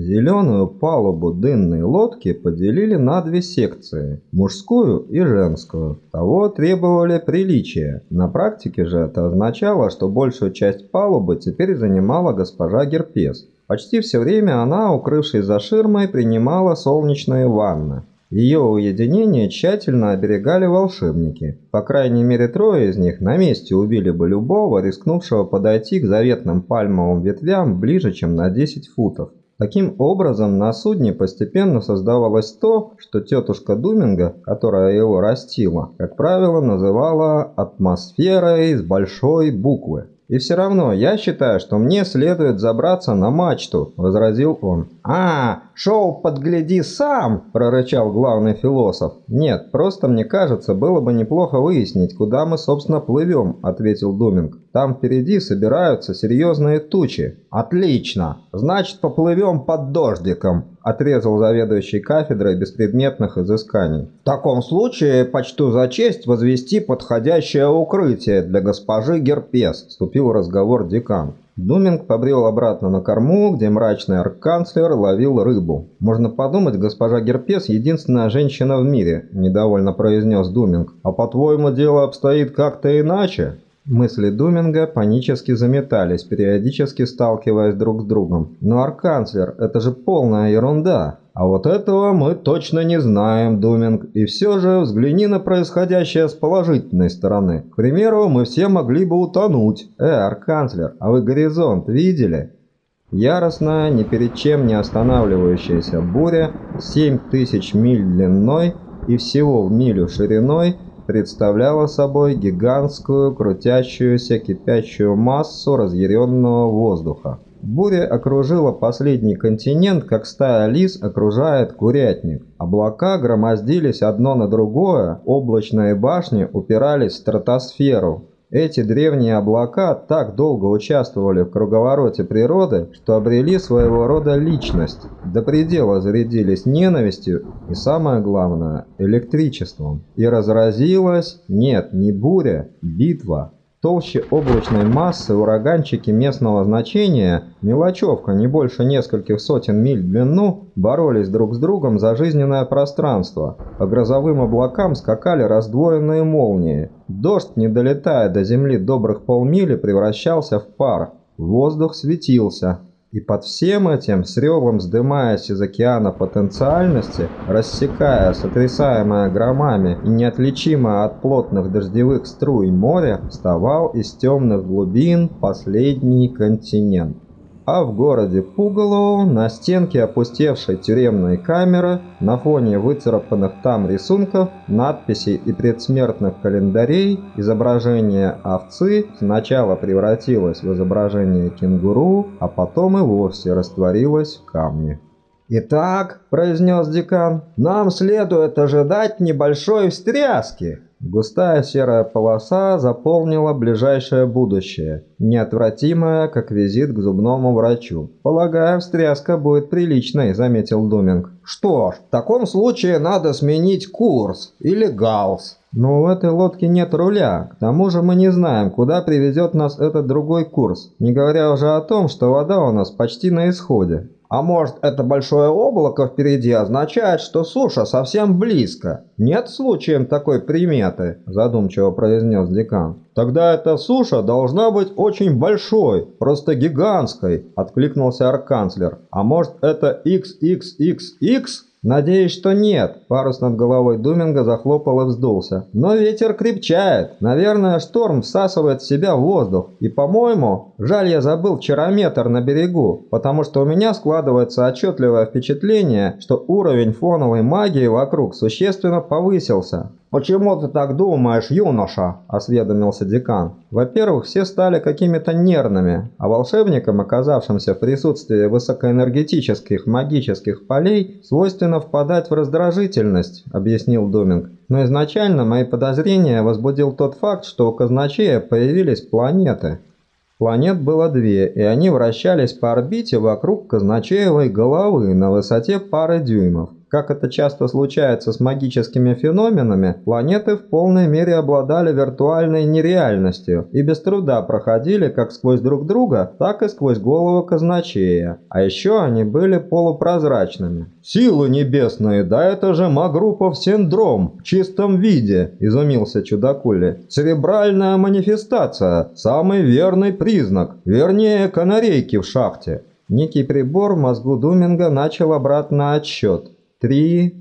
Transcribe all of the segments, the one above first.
Зеленую палубу дынной лодки поделили на две секции – мужскую и женскую. Того требовали приличия. На практике же это означало, что большую часть палубы теперь занимала госпожа Герпес. Почти все время она, укрывшись за ширмой, принимала солнечные ванны. Ее уединение тщательно оберегали волшебники. По крайней мере трое из них на месте убили бы любого, рискнувшего подойти к заветным пальмовым ветвям ближе, чем на 10 футов. Таким образом, на судне постепенно создавалось то, что тетушка Думинга, которая его растила, как правило, называла «атмосферой с большой буквы». «И все равно я считаю, что мне следует забраться на мачту», – возразил он. «А, шоу «Подгляди сам», – прорычал главный философ. «Нет, просто мне кажется, было бы неплохо выяснить, куда мы, собственно, плывем», – ответил Думинг. «Там впереди собираются серьезные тучи». «Отлично! Значит, поплывем под дождиком», – отрезал заведующий кафедрой беспредметных изысканий. «В таком случае почту за честь возвести подходящее укрытие для госпожи Герпес», – вступил разговор декан. Думинг побрел обратно на корму, где мрачный арканцлер ловил рыбу. «Можно подумать, госпожа Герпес – единственная женщина в мире», – недовольно произнес Думинг. «А по-твоему, дело обстоит как-то иначе?» Мысли Думинга панически заметались, периодически сталкиваясь друг с другом. «Но, арканцлер, это же полная ерунда!» А вот этого мы точно не знаем, Думинг. И все же взгляни на происходящее с положительной стороны. К примеру, мы все могли бы утонуть. Э, арканцлер, а вы горизонт видели? Яростная, ни перед чем не останавливающаяся буря, 7000 миль длиной и всего в милю шириной, представляла собой гигантскую, крутящуюся, кипящую массу разъяренного воздуха. Буря окружила последний континент, как стая лис окружает курятник. Облака громоздились одно на другое, облачные башни упирались в стратосферу. Эти древние облака так долго участвовали в круговороте природы, что обрели своего рода личность, до предела зарядились ненавистью и, самое главное, электричеством. И разразилась, нет, не буря, битва толще облачной массы ураганчики местного значения, мелочевка не больше нескольких сотен миль в длину, боролись друг с другом за жизненное пространство. По грозовым облакам скакали раздвоенные молнии. Дождь, не долетая до земли добрых полмили, превращался в пар. Воздух светился, и под всем этим, с ревом вздымаясь из океана потенциальности, рассекая сотрясаемое громами и неотличимо от плотных дождевых струй моря, вставал из темных глубин последний континент а в городе Пугалоу на стенке опустевшей тюремной камеры на фоне выцарапанных там рисунков, надписей и предсмертных календарей изображение овцы сначала превратилось в изображение кенгуру, а потом и вовсе растворилось в камне. «Итак», – произнес декан, – «нам следует ожидать небольшой встряски». Густая серая полоса заполнила ближайшее будущее, неотвратимое, как визит к зубному врачу. «Полагаю, встряска будет приличной», — заметил Думинг. «Что ж, в таком случае надо сменить курс или галс». «Но у этой лодки нет руля. К тому же мы не знаем, куда приведет нас этот другой курс, не говоря уже о том, что вода у нас почти на исходе». А может, это большое облако впереди означает, что суша совсем близко? Нет случаем такой приметы, задумчиво произнес декан. Тогда эта суша должна быть очень большой, просто гигантской, откликнулся арканцлер. А может, это XXXX? «Надеюсь, что нет». Парус над головой Думинга захлопал и вздулся. «Но ветер крепчает. Наверное, шторм всасывает в себя воздух. И, по-моему, жаль я забыл чарометр на берегу, потому что у меня складывается отчетливое впечатление, что уровень фоновой магии вокруг существенно повысился. «Почему ты так думаешь, юноша?» – осведомился декан. Во-первых, все стали какими-то нервными, а волшебникам, оказавшимся в присутствии высокоэнергетических магических полей, свойственно впадать в раздражительность, объяснил Думинг. Но изначально мои подозрения возбудил тот факт, что у казначея появились планеты. Планет было две, и они вращались по орбите вокруг казначеевой головы на высоте пары дюймов. Как это часто случается с магическими феноменами, планеты в полной мере обладали виртуальной нереальностью и без труда проходили как сквозь друг друга, так и сквозь голову казначея. А еще они были полупрозрачными. «Силы небесные, да это же Магруппов синдром в чистом виде!» – изумился чудакули. «Церебральная манифестация – самый верный признак, вернее канарейки в шахте». Некий прибор в мозгу Думинга начал обратный отсчет. Три,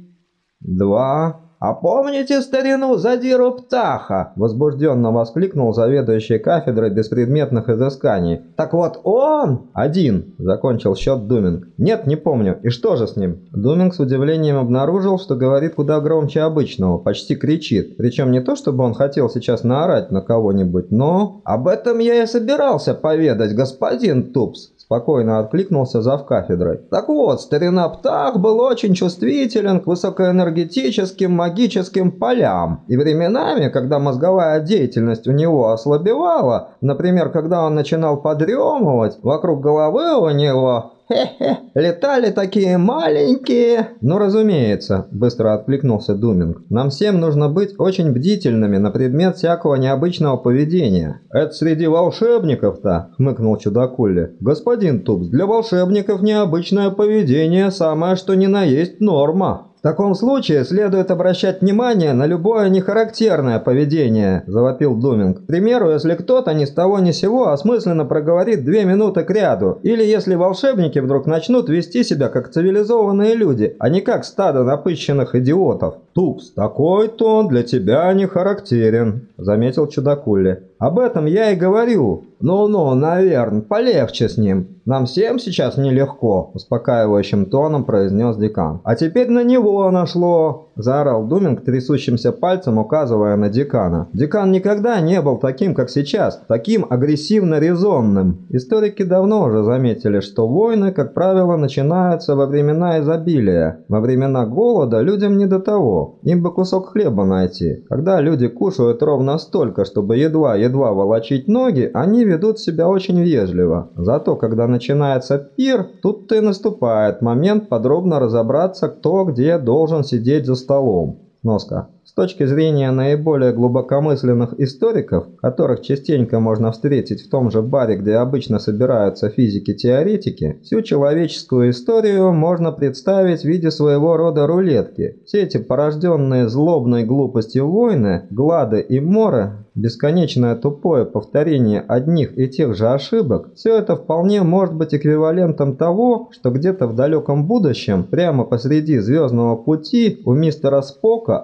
два... «А помните старину Задиру Птаха?» – возбужденно воскликнул заведующий кафедрой беспредметных изысканий. «Так вот он...» «Один», – закончил счет Думинг. «Нет, не помню. И что же с ним?» Думинг с удивлением обнаружил, что говорит куда громче обычного, почти кричит. Причем не то, чтобы он хотел сейчас наорать на кого-нибудь, но... «Об этом я и собирался поведать, господин Тупс», спокойно откликнулся зав кафедрой. Так вот, старина Птах был очень чувствителен к высокоэнергетическим магическим полям. И временами, когда мозговая деятельность у него ослабевала, например, когда он начинал подремывать, вокруг головы у него Хе-хе, летали такие маленькие. Ну, разумеется, быстро откликнулся Думинг. Нам всем нужно быть очень бдительными на предмет всякого необычного поведения. Это среди волшебников-то, хмыкнул чудакулли. Господин Тупс, для волшебников необычное поведение самое что ни на есть норма. «В таком случае следует обращать внимание на любое нехарактерное поведение», – завопил Думинг. «К примеру, если кто-то ни с того ни сего осмысленно проговорит две минуты к ряду, или если волшебники вдруг начнут вести себя как цивилизованные люди, а не как стадо напыщенных идиотов». «Тупс, такой тон для тебя не характерен», – заметил чудакули. «Об этом я и говорю. Ну-ну, наверное, полегче с ним. Нам всем сейчас нелегко», – успокаивающим тоном произнес декан. «А теперь на него нашло», – заорал Думинг трясущимся пальцем, указывая на декана. «Декан никогда не был таким, как сейчас, таким агрессивно-резонным». Историки давно уже заметили, что войны, как правило, начинаются во времена изобилия. Во времена голода людям не до того. Им бы кусок хлеба найти. Когда люди кушают ровно столько, чтобы едва-едва волочить ноги, они ведут себя очень вежливо. Зато, когда начинается пир, тут-то и наступает момент подробно разобраться, кто где должен сидеть за столом. Носка точки зрения наиболее глубокомысленных историков, которых частенько можно встретить в том же баре, где обычно собираются физики-теоретики, всю человеческую историю можно представить в виде своего рода рулетки. Все эти порожденные злобной глупостью войны, глады и моры бесконечное тупое повторение одних и тех же ошибок, все это вполне может быть эквивалентом того, что где-то в далеком будущем, прямо посреди звездного пути, у мистера Спока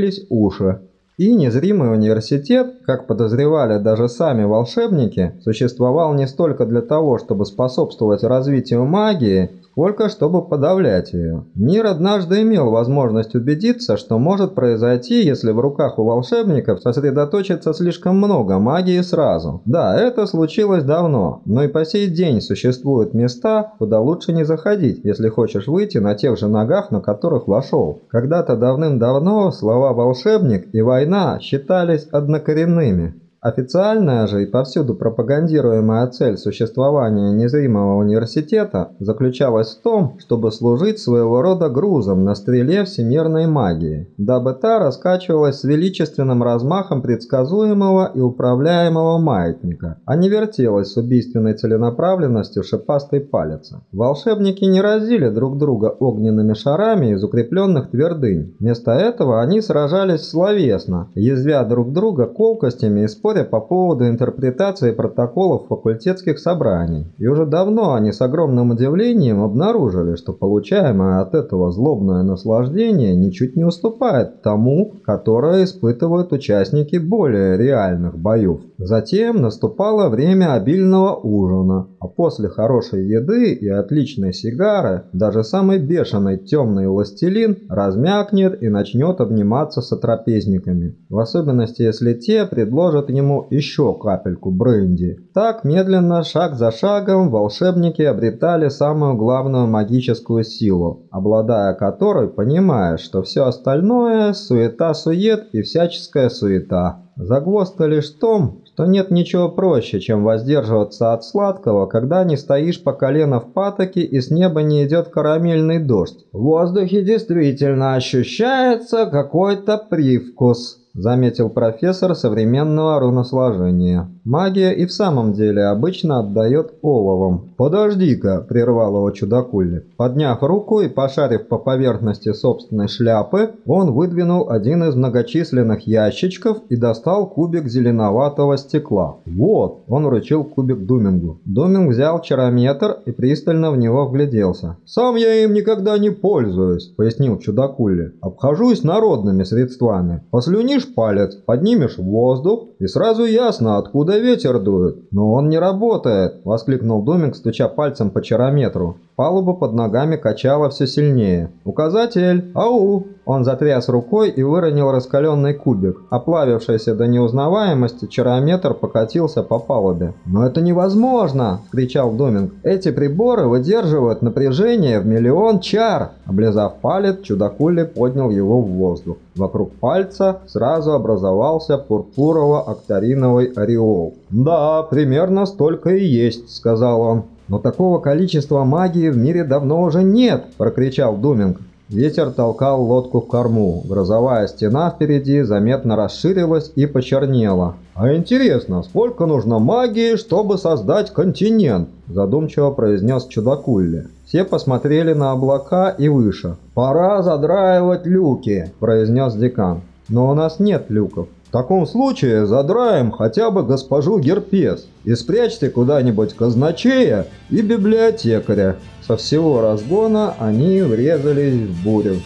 отвалились уши. И незримый университет, как подозревали даже сами волшебники, существовал не столько для того, чтобы способствовать развитию магии, сколько чтобы подавлять ее. Мир однажды имел возможность убедиться, что может произойти, если в руках у волшебников сосредоточится слишком много магии сразу. Да, это случилось давно, но и по сей день существуют места, куда лучше не заходить, если хочешь выйти на тех же ногах, на которых вошел. Когда-то давным-давно слова «волшебник» и «война» считались однокоренными. Официальная же и повсюду пропагандируемая цель существования незримого университета заключалась в том, чтобы служить своего рода грузом на стреле всемирной магии, дабы та раскачивалась с величественным размахом предсказуемого и управляемого маятника, а не вертелась с убийственной целенаправленностью шипастой палицы. Волшебники не разили друг друга огненными шарами из укрепленных твердынь. Вместо этого они сражались словесно, язвя друг друга колкостями и спорами споря по поводу интерпретации протоколов факультетских собраний. И уже давно они с огромным удивлением обнаружили, что получаемое от этого злобное наслаждение ничуть не уступает тому, которое испытывают участники более реальных боев. Затем наступало время обильного ужина, а после хорошей еды и отличной сигары даже самый бешеный темный властелин размякнет и начнет обниматься с трапезниками. В особенности, если те предложат ему ему еще капельку бренди. Так, медленно, шаг за шагом, волшебники обретали самую главную магическую силу, обладая которой понимаешь, что все остальное – суета-сует и всяческая суета. Загвоздка лишь в том, что нет ничего проще, чем воздерживаться от сладкого, когда не стоишь по колено в патоке и с неба не идет карамельный дождь. В воздухе действительно ощущается какой-то привкус. – заметил профессор современного руносложения. «Магия и в самом деле обычно отдает оловом». «Подожди-ка», – прервал его чудакулли. Подняв руку и пошарив по поверхности собственной шляпы, он выдвинул один из многочисленных ящичков и достал кубик зеленоватого стекла. «Вот», – он вручил кубик Думингу. Думинг взял чарометр и пристально в него вгляделся. «Сам я им никогда не пользуюсь», – пояснил чудакулли. «Обхожусь народными средствами. Послюнишь палец, поднимешь воздух, и сразу ясно, откуда ветер дует. Но он не работает, воскликнул Домик, стуча пальцем по чарометру. Палуба под ногами качала все сильнее. «Указатель! Ау!» Он затряс рукой и выронил раскаленный кубик. Оплавившийся до неузнаваемости чарометр покатился по палубе. «Но это невозможно!» – кричал Доминг. «Эти приборы выдерживают напряжение в миллион чар!» Облизав палец, чудакули поднял его в воздух. Вокруг пальца сразу образовался пурпурово-акториновый ореол. «Да, примерно столько и есть», – сказал он. «Но такого количества магии в мире давно уже нет!» – прокричал Думинг. Ветер толкал лодку в корму. Грозовая стена впереди заметно расширилась и почернела. «А интересно, сколько нужно магии, чтобы создать континент?» Задумчиво произнес чудакулли. Все посмотрели на облака и выше. «Пора задраивать люки», произнес декан. «Но у нас нет люков». В таком случае задраем хотя бы госпожу Герпес и спрячьте куда-нибудь казначея и библиотекаря. Со всего разгона они врезались в бурю.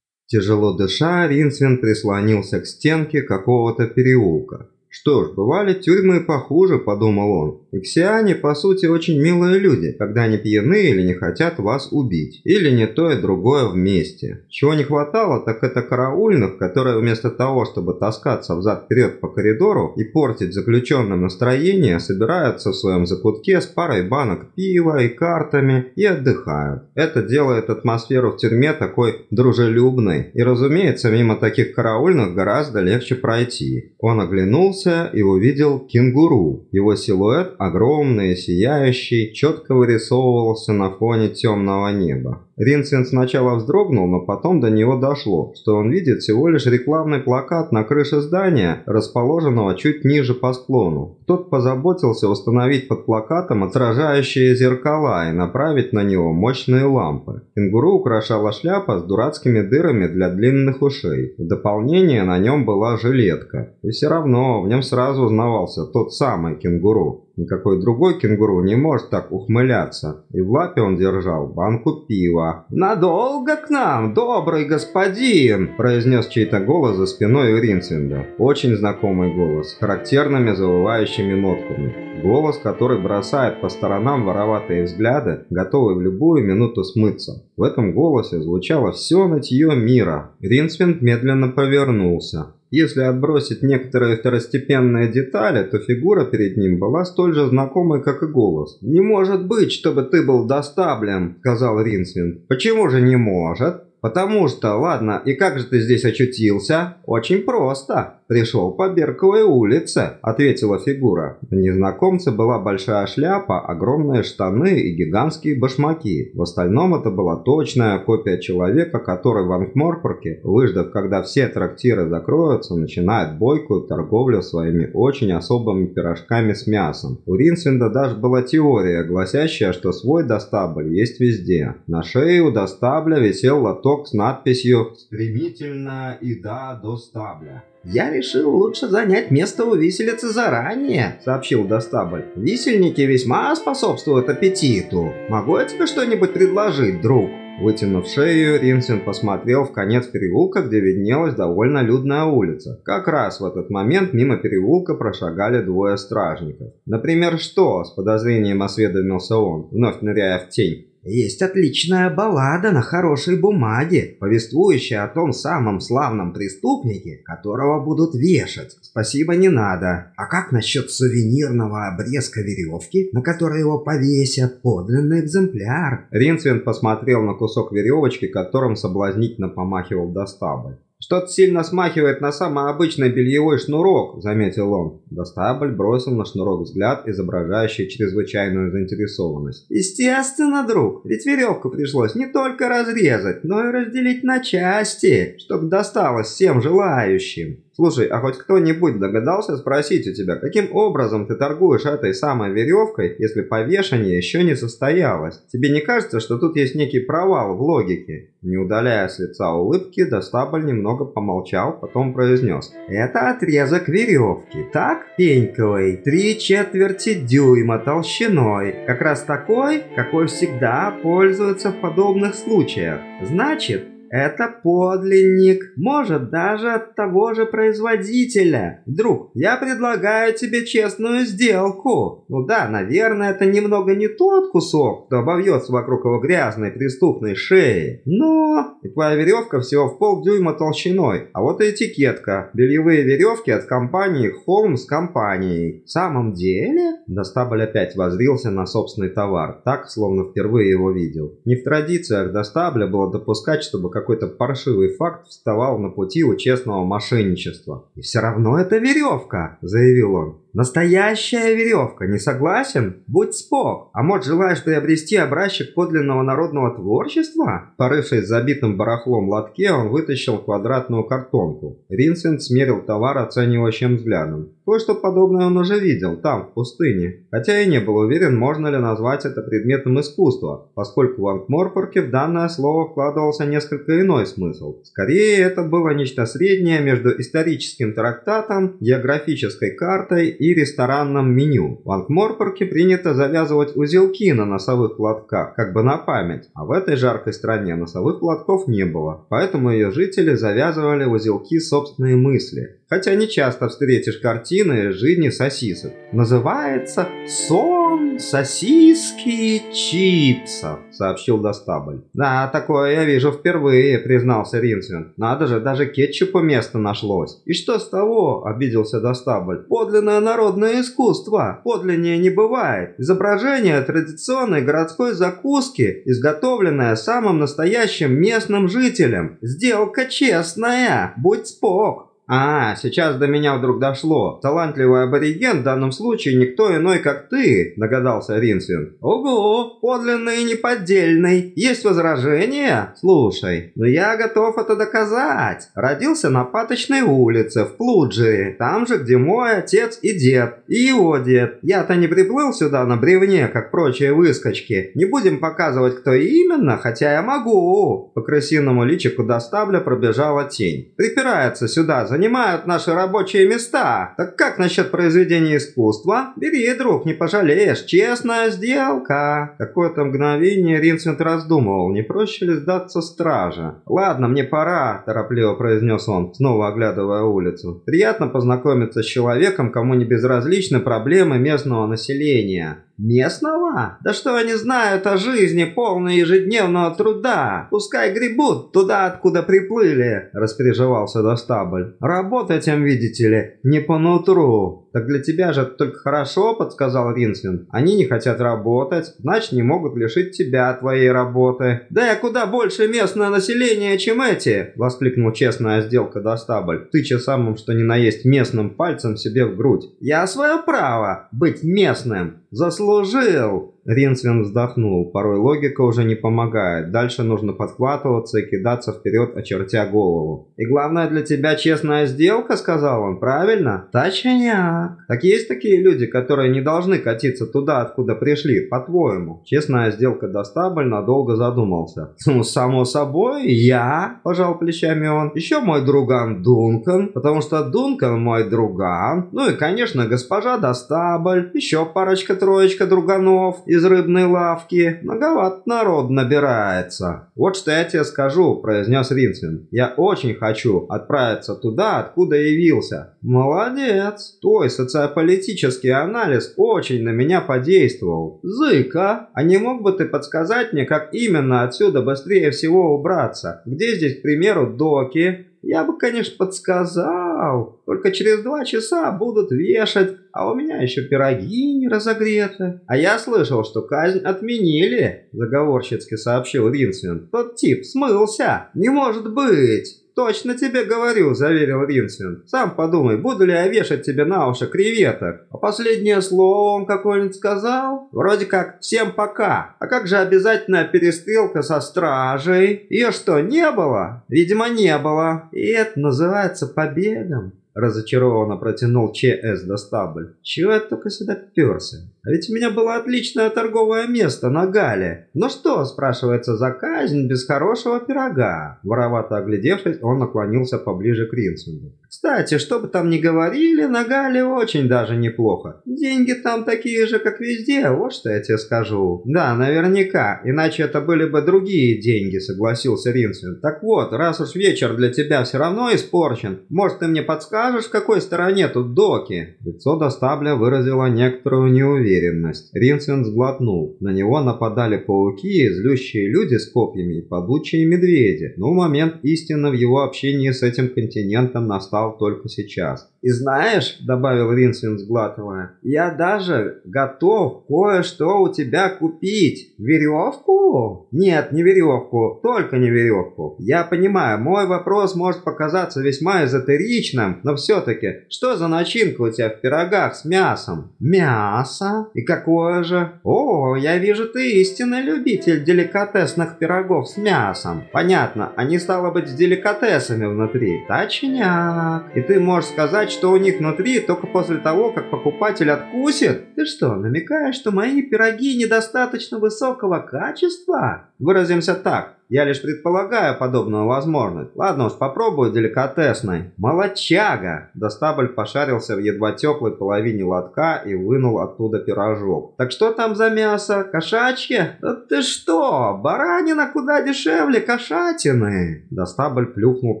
Тяжело дыша, Ринсвин прислонился к стенке какого-то переулка. Что ж, бывали тюрьмы похуже, подумал он. Иксиане, по сути, очень милые люди, когда они пьяны или не хотят вас убить. Или не то и другое вместе. Чего не хватало, так это караульных, которые вместо того, чтобы таскаться взад-вперед по коридору и портить заключенным настроение, собираются в своем закутке с парой банок пива и картами и отдыхают. Это делает атмосферу в тюрьме такой дружелюбной. И, разумеется, мимо таких караульных гораздо легче пройти. Он оглянулся и увидел кенгуру. Его силуэт огромный, сияющий, четко вырисовывался на фоне темного неба. Ринсвин сначала вздрогнул, но потом до него дошло, что он видит всего лишь рекламный плакат на крыше здания, расположенного чуть ниже по склону. Тот позаботился установить под плакатом отражающие зеркала и направить на него мощные лампы. Кенгуру украшала шляпа с дурацкими дырами для длинных ушей. В дополнение на нем была жилетка. И все равно в нем сразу узнавался тот самый кенгуру. Никакой другой кенгуру не может так ухмыляться. И в лапе он держал банку пива. «Надолго к нам, добрый господин!» произнес чей-то голос за спиной у Ринсвинда. Очень знакомый голос, с характерными завывающими нотками. Голос, который бросает по сторонам вороватые взгляды, готовый в любую минуту смыться. В этом голосе звучало все нытье мира. Ринсвинд медленно повернулся. Если отбросить некоторые второстепенные детали, то фигура перед ним была столь же знакомой, как и голос. «Не может быть, чтобы ты был достаблен», — сказал Ринсвин. «Почему же не может?» «Потому что, ладно, и как же ты здесь очутился?» «Очень просто. Пришел по Берковой улице», — ответила фигура. У незнакомца была большая шляпа, огромные штаны и гигантские башмаки. В остальном это была точная копия человека, который в Ангморпорке, выждав, когда все трактиры закроются, начинает бойкую торговлю своими очень особыми пирожками с мясом. У Ринсвинда даже была теория, гласящая, что свой достабль есть везде. На шее у достабля висел лоток листок с надписью «Стремительно и да до стабля». «Я решил лучше занять место у виселицы заранее», — сообщил Достабль. «Висельники весьма способствуют аппетиту. Могу я тебе что-нибудь предложить, друг?» Вытянув шею, Ринсвин посмотрел в конец переулка, где виднелась довольно людная улица. Как раз в этот момент мимо переулка прошагали двое стражников. «Например, что?» – с подозрением осведомился он, вновь ныряя в тень. Есть отличная баллада на хорошей бумаге, повествующая о том самом славном преступнике, которого будут вешать. Спасибо, не надо. А как насчет сувенирного обрезка веревки, на которой его повесят? Подлинный экземпляр. Ринсвин посмотрел на кусок веревочки, которым соблазнительно помахивал Достабль. «Что-то сильно смахивает на самый обычный бельевой шнурок», – заметил он. Достабль бросил на шнурок взгляд, изображающий чрезвычайную заинтересованность. «Естественно, друг, ведь веревку пришлось не только разрезать, но и разделить на части, чтобы досталось всем желающим». Слушай, а хоть кто-нибудь догадался спросить у тебя, каким образом ты торгуешь этой самой веревкой, если повешение еще не состоялось? Тебе не кажется, что тут есть некий провал в логике? Не удаляя с лица улыбки, Достабль немного помолчал, потом произнес. Это отрезок веревки, так, пеньковый? Три четверти дюйма толщиной. Как раз такой, какой всегда пользуются в подобных случаях. Значит, это подлинник, может даже от того же производителя. Друг, я предлагаю тебе честную сделку. Ну да, наверное, это немного не тот кусок, кто обовьется вокруг его грязной преступной шеи. Но и твоя веревка всего в полдюйма толщиной. А вот и этикетка. Бельевые веревки от компании Холмс компанией. В самом деле? Достабль опять возрился на собственный товар, так, словно впервые его видел. Не в традициях Достабля было допускать, чтобы как какой-то паршивый факт вставал на пути у честного мошенничества. «И все равно это веревка», – заявил он. Настоящая веревка, не согласен? Будь спок. А может желаешь приобрести образчик подлинного народного творчества? Порывшись забитым барахлом лотке, он вытащил квадратную картонку. Ринсент смерил товар оценивающим взглядом. Кое-что подобное он уже видел, там, в пустыне. Хотя и не был уверен, можно ли назвать это предметом искусства, поскольку в Антморпорке в данное слово вкладывался несколько иной смысл. Скорее, это было нечто среднее между историческим трактатом, географической картой и ресторанном меню. В Ангморпорке принято завязывать узелки на носовых платках, как бы на память, а в этой жаркой стране носовых платков не было, поэтому ее жители завязывали узелки собственные мысли. Хотя не часто встретишь картины жизни сосисок. Называется «Сон сосиски чипсов», сообщил Достабль. «Да, такое я вижу впервые», признался Ринсвин. «Надо же, даже кетчупу место нашлось». «И что с того?» обиделся Достабль. «Подлинное народное искусство. Подлиннее не бывает. Изображение традиционной городской закуски, изготовленное самым настоящим местным жителем. Сделка честная. Будь спок». «А, сейчас до меня вдруг дошло. Талантливый абориген в данном случае никто иной, как ты», – догадался Ринсвин. «Ого, подлинный и неподдельный. Есть возражения? Слушай, ну я готов это доказать. Родился на Паточной улице, в Плуджере, там же, где мой отец и дед, и его дед. Я-то не приплыл сюда на бревне, как прочие выскочки. Не будем показывать, кто именно, хотя я могу». По крысиному личику доставля пробежала тень. «Припирается сюда за занимают наши рабочие места. Так как насчет произведения искусства? Бери, друг, не пожалеешь. Честная сделка. Какое-то мгновение Ринсвинд раздумывал, не проще ли сдаться страже. Ладно, мне пора, торопливо произнес он, снова оглядывая улицу. Приятно познакомиться с человеком, кому не безразличны проблемы местного населения. Местного? Да что они знают о жизни, полной ежедневного труда? Пускай гребут туда, откуда приплыли, распереживался Достабль. Работать им, видите ли, не по нутру. Так для тебя же только хорошо, подсказал Ринсвин. Они не хотят работать, значит не могут лишить тебя твоей работы. Да я куда больше местное население, чем эти, воскликнул честная сделка Достабль, тыча самым что ни на есть местным пальцем себе в грудь. Я свое право быть местным заслужил. Ринсвин вздохнул. Порой логика уже не помогает. Дальше нужно подхватываться и кидаться вперед, очертя голову. «И главное для тебя честная сделка», — сказал он, — «правильно?» «Точняк». Точняк. Так есть такие люди, которые не должны катиться туда, откуда пришли, по-твоему? Честная сделка Достабль надолго задумался. Ну, само собой, я, пожал плечами он. Еще мой друган Дункан, потому что Дункан мой друган. Ну и, конечно, госпожа Достабль. Еще парочка-троечка друганов из рыбной лавки. Многовато народ набирается. Вот что я тебе скажу, произнес Ринсвин. Я очень хочу отправиться туда, откуда явился. Молодец. Твой социополитический анализ очень на меня подействовал. Зыка, а не мог бы ты подсказать мне, как именно отсюда быстрее всего убраться? Где здесь, к примеру, доки? Я бы, конечно, подсказал. Только через два часа будут вешать, а у меня еще пироги не разогреты. А я слышал, что казнь отменили, заговорщицки сообщил Ринсвин. Тот тип смылся. Не может быть. «Точно тебе говорю», – заверил Ринсвин. «Сам подумай, буду ли я вешать тебе на уши креветок? А последнее слово он какое-нибудь сказал? Вроде как «всем пока». А как же обязательная перестрелка со стражей? Ее что, не было? Видимо, не было. И это называется побегом. Разочарованно протянул ЧС Достабль. Чего я только сюда перся? А ведь у меня было отличное торговое место на Гале. Ну что, спрашивается, за казнь без хорошего пирога? Воровато оглядевшись, он наклонился поближе к Ринсвинду. Кстати, что бы там ни говорили, на Гале очень даже неплохо. Деньги там такие же, как везде, вот что я тебе скажу. Да, наверняка, иначе это были бы другие деньги, согласился Ринсвинд. Так вот, раз уж вечер для тебя все равно испорчен, может ты мне подскажешь, в какой стороне тут доки? Лицо Достабля выразило некоторую неуверенность уверенность. Ринсвин сглотнул. На него нападали пауки, злющие люди с копьями и падучие медведи. Но момент истины в его общении с этим континентом настал только сейчас. «И знаешь», — добавил Ринсвин, сглатывая, «я даже готов кое-что у тебя купить. Веревку? Нет, не веревку, только не веревку. Я понимаю, мой вопрос может показаться весьма эзотеричным, но все-таки, что за начинка у тебя в пирогах с мясом?» «Мясо?» И какое же? О, я вижу, ты истинный любитель деликатесных пирогов с мясом. Понятно, они стало быть с деликатесами внутри. Точняк. И ты можешь сказать, что у них внутри только после того, как покупатель откусит? Ты что, намекаешь, что мои пироги недостаточно высокого качества? Выразимся так. Я лишь предполагаю подобную возможность. Ладно уж, попробую деликатесной. Молочага! Достабль пошарился в едва теплой половине лотка и вынул оттуда пирожок. Так что там за мясо? Кошачье? Да ты что? Баранина куда дешевле кошатины. Достабль плюхнул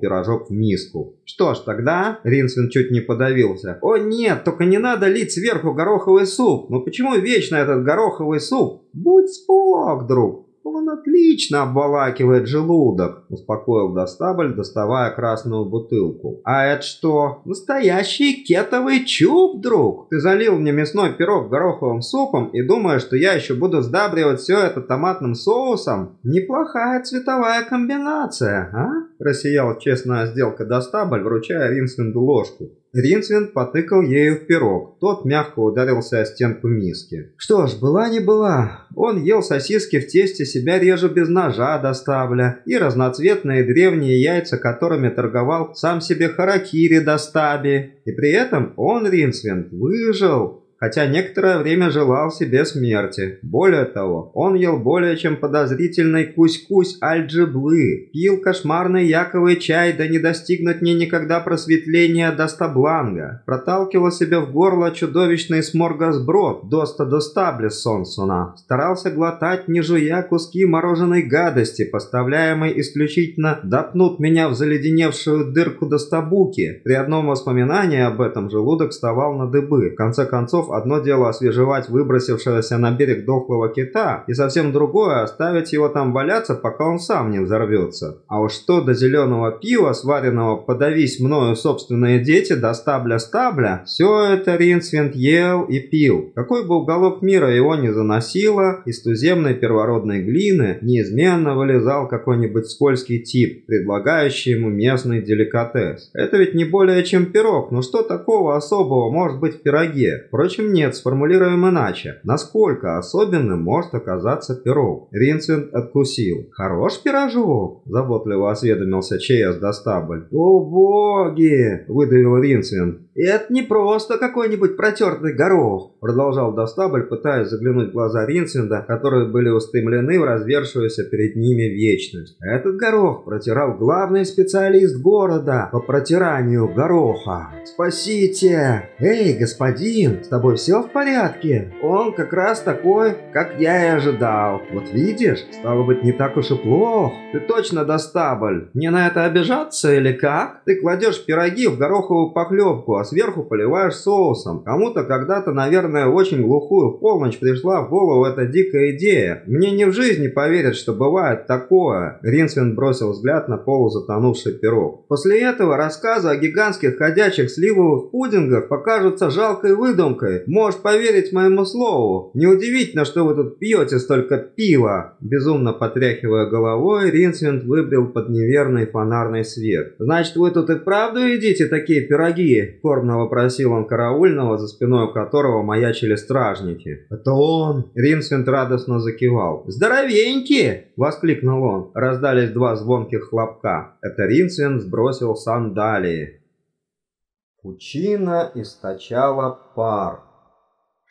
пирожок в миску. Что ж, тогда... Ринсвин чуть не подавился. О нет, только не надо лить сверху гороховый суп. Ну почему вечно этот гороховый суп? Будь спок, друг. «Он отлично обволакивает желудок», – успокоил Достабль, доставая красную бутылку. «А это что? Настоящий кетовый чуб, друг! Ты залил мне мясной пирог гороховым супом и думаешь, что я еще буду сдабривать все это томатным соусом? Неплохая цветовая комбинация, а?» – просиял честная сделка Достабль, вручая Ринсвинду ложку. Ринсвинд потыкал ею в пирог. Тот мягко ударился о стенку миски. Что ж, была не была. Он ел сосиски в тесте, себя режу без ножа доставля, и разноцветные древние яйца, которыми торговал сам себе Харакири достаби. И при этом он, Ринсвинд, выжил хотя некоторое время желал себе смерти. Более того, он ел более чем подозрительный кусь-кусь альджиблы, пил кошмарный яковый чай, да не достигнуть мне никогда просветления Достабланга, проталкивал себе в горло чудовищный сморгасброд Доста Достабли Сонсуна, старался глотать, не жуя куски мороженой гадости, поставляемой исключительно допнут меня в заледеневшую дырку Достабуки. При одном воспоминании об этом желудок вставал на дыбы. В конце концов, одно дело освежевать выбросившегося на берег дохлого кита, и совсем другое оставить его там валяться, пока он сам не взорвется. А уж что до зеленого пива, сваренного «подавись мною собственные дети» до стабля-стабля, все это Ринсвинд ел и пил. Какой бы уголок мира его не заносило, из туземной первородной глины неизменно вылезал какой-нибудь скользкий тип, предлагающий ему местный деликатес. Это ведь не более чем пирог, но что такого особого может быть в пироге? Впрочем, Впрочем, нет, сформулируем иначе. Насколько особенным может оказаться пирог? Ринсвинд откусил. «Хорош пирожок?» – заботливо осведомился ЧС Достабль. «О боги!» – выдавил Ринсвинд. И это не просто какой-нибудь протертый горох, продолжал Достабль, пытаясь заглянуть в глаза Ринсвинда, которые были устремлены в развершуюся перед ними вечность. Этот горох протирал главный специалист города по протиранию гороха. Спасите! Эй, господин, с тобой все в порядке? Он как раз такой, как я и ожидал. Вот видишь, стало быть, не так уж и плохо. Ты точно Достабль. Мне на это обижаться или как? Ты кладешь пироги в гороховую похлебку, а сверху поливаешь соусом. Кому-то когда-то, наверное, очень глухую полночь пришла в голову эта дикая идея. Мне не в жизни поверят, что бывает такое. Ринсвин бросил взгляд на полузатонувший пирог. После этого рассказы о гигантских ходячих сливовых пудингах покажутся жалкой выдумкой. Можешь поверить моему слову. Неудивительно, что вы тут пьете столько пива. Безумно потряхивая головой, Ринсвинд выбрил под неверный фонарный свет. Значит, вы тут и правду едите такие пироги? Скорбно вопросил он караульного, за спиной у которого маячили стражники. «Это он!» Ринсвинд радостно закивал. «Здоровенький!» – воскликнул он. Раздались два звонких хлопка. Это Ринсвинд сбросил сандалии. Пучина источала пар.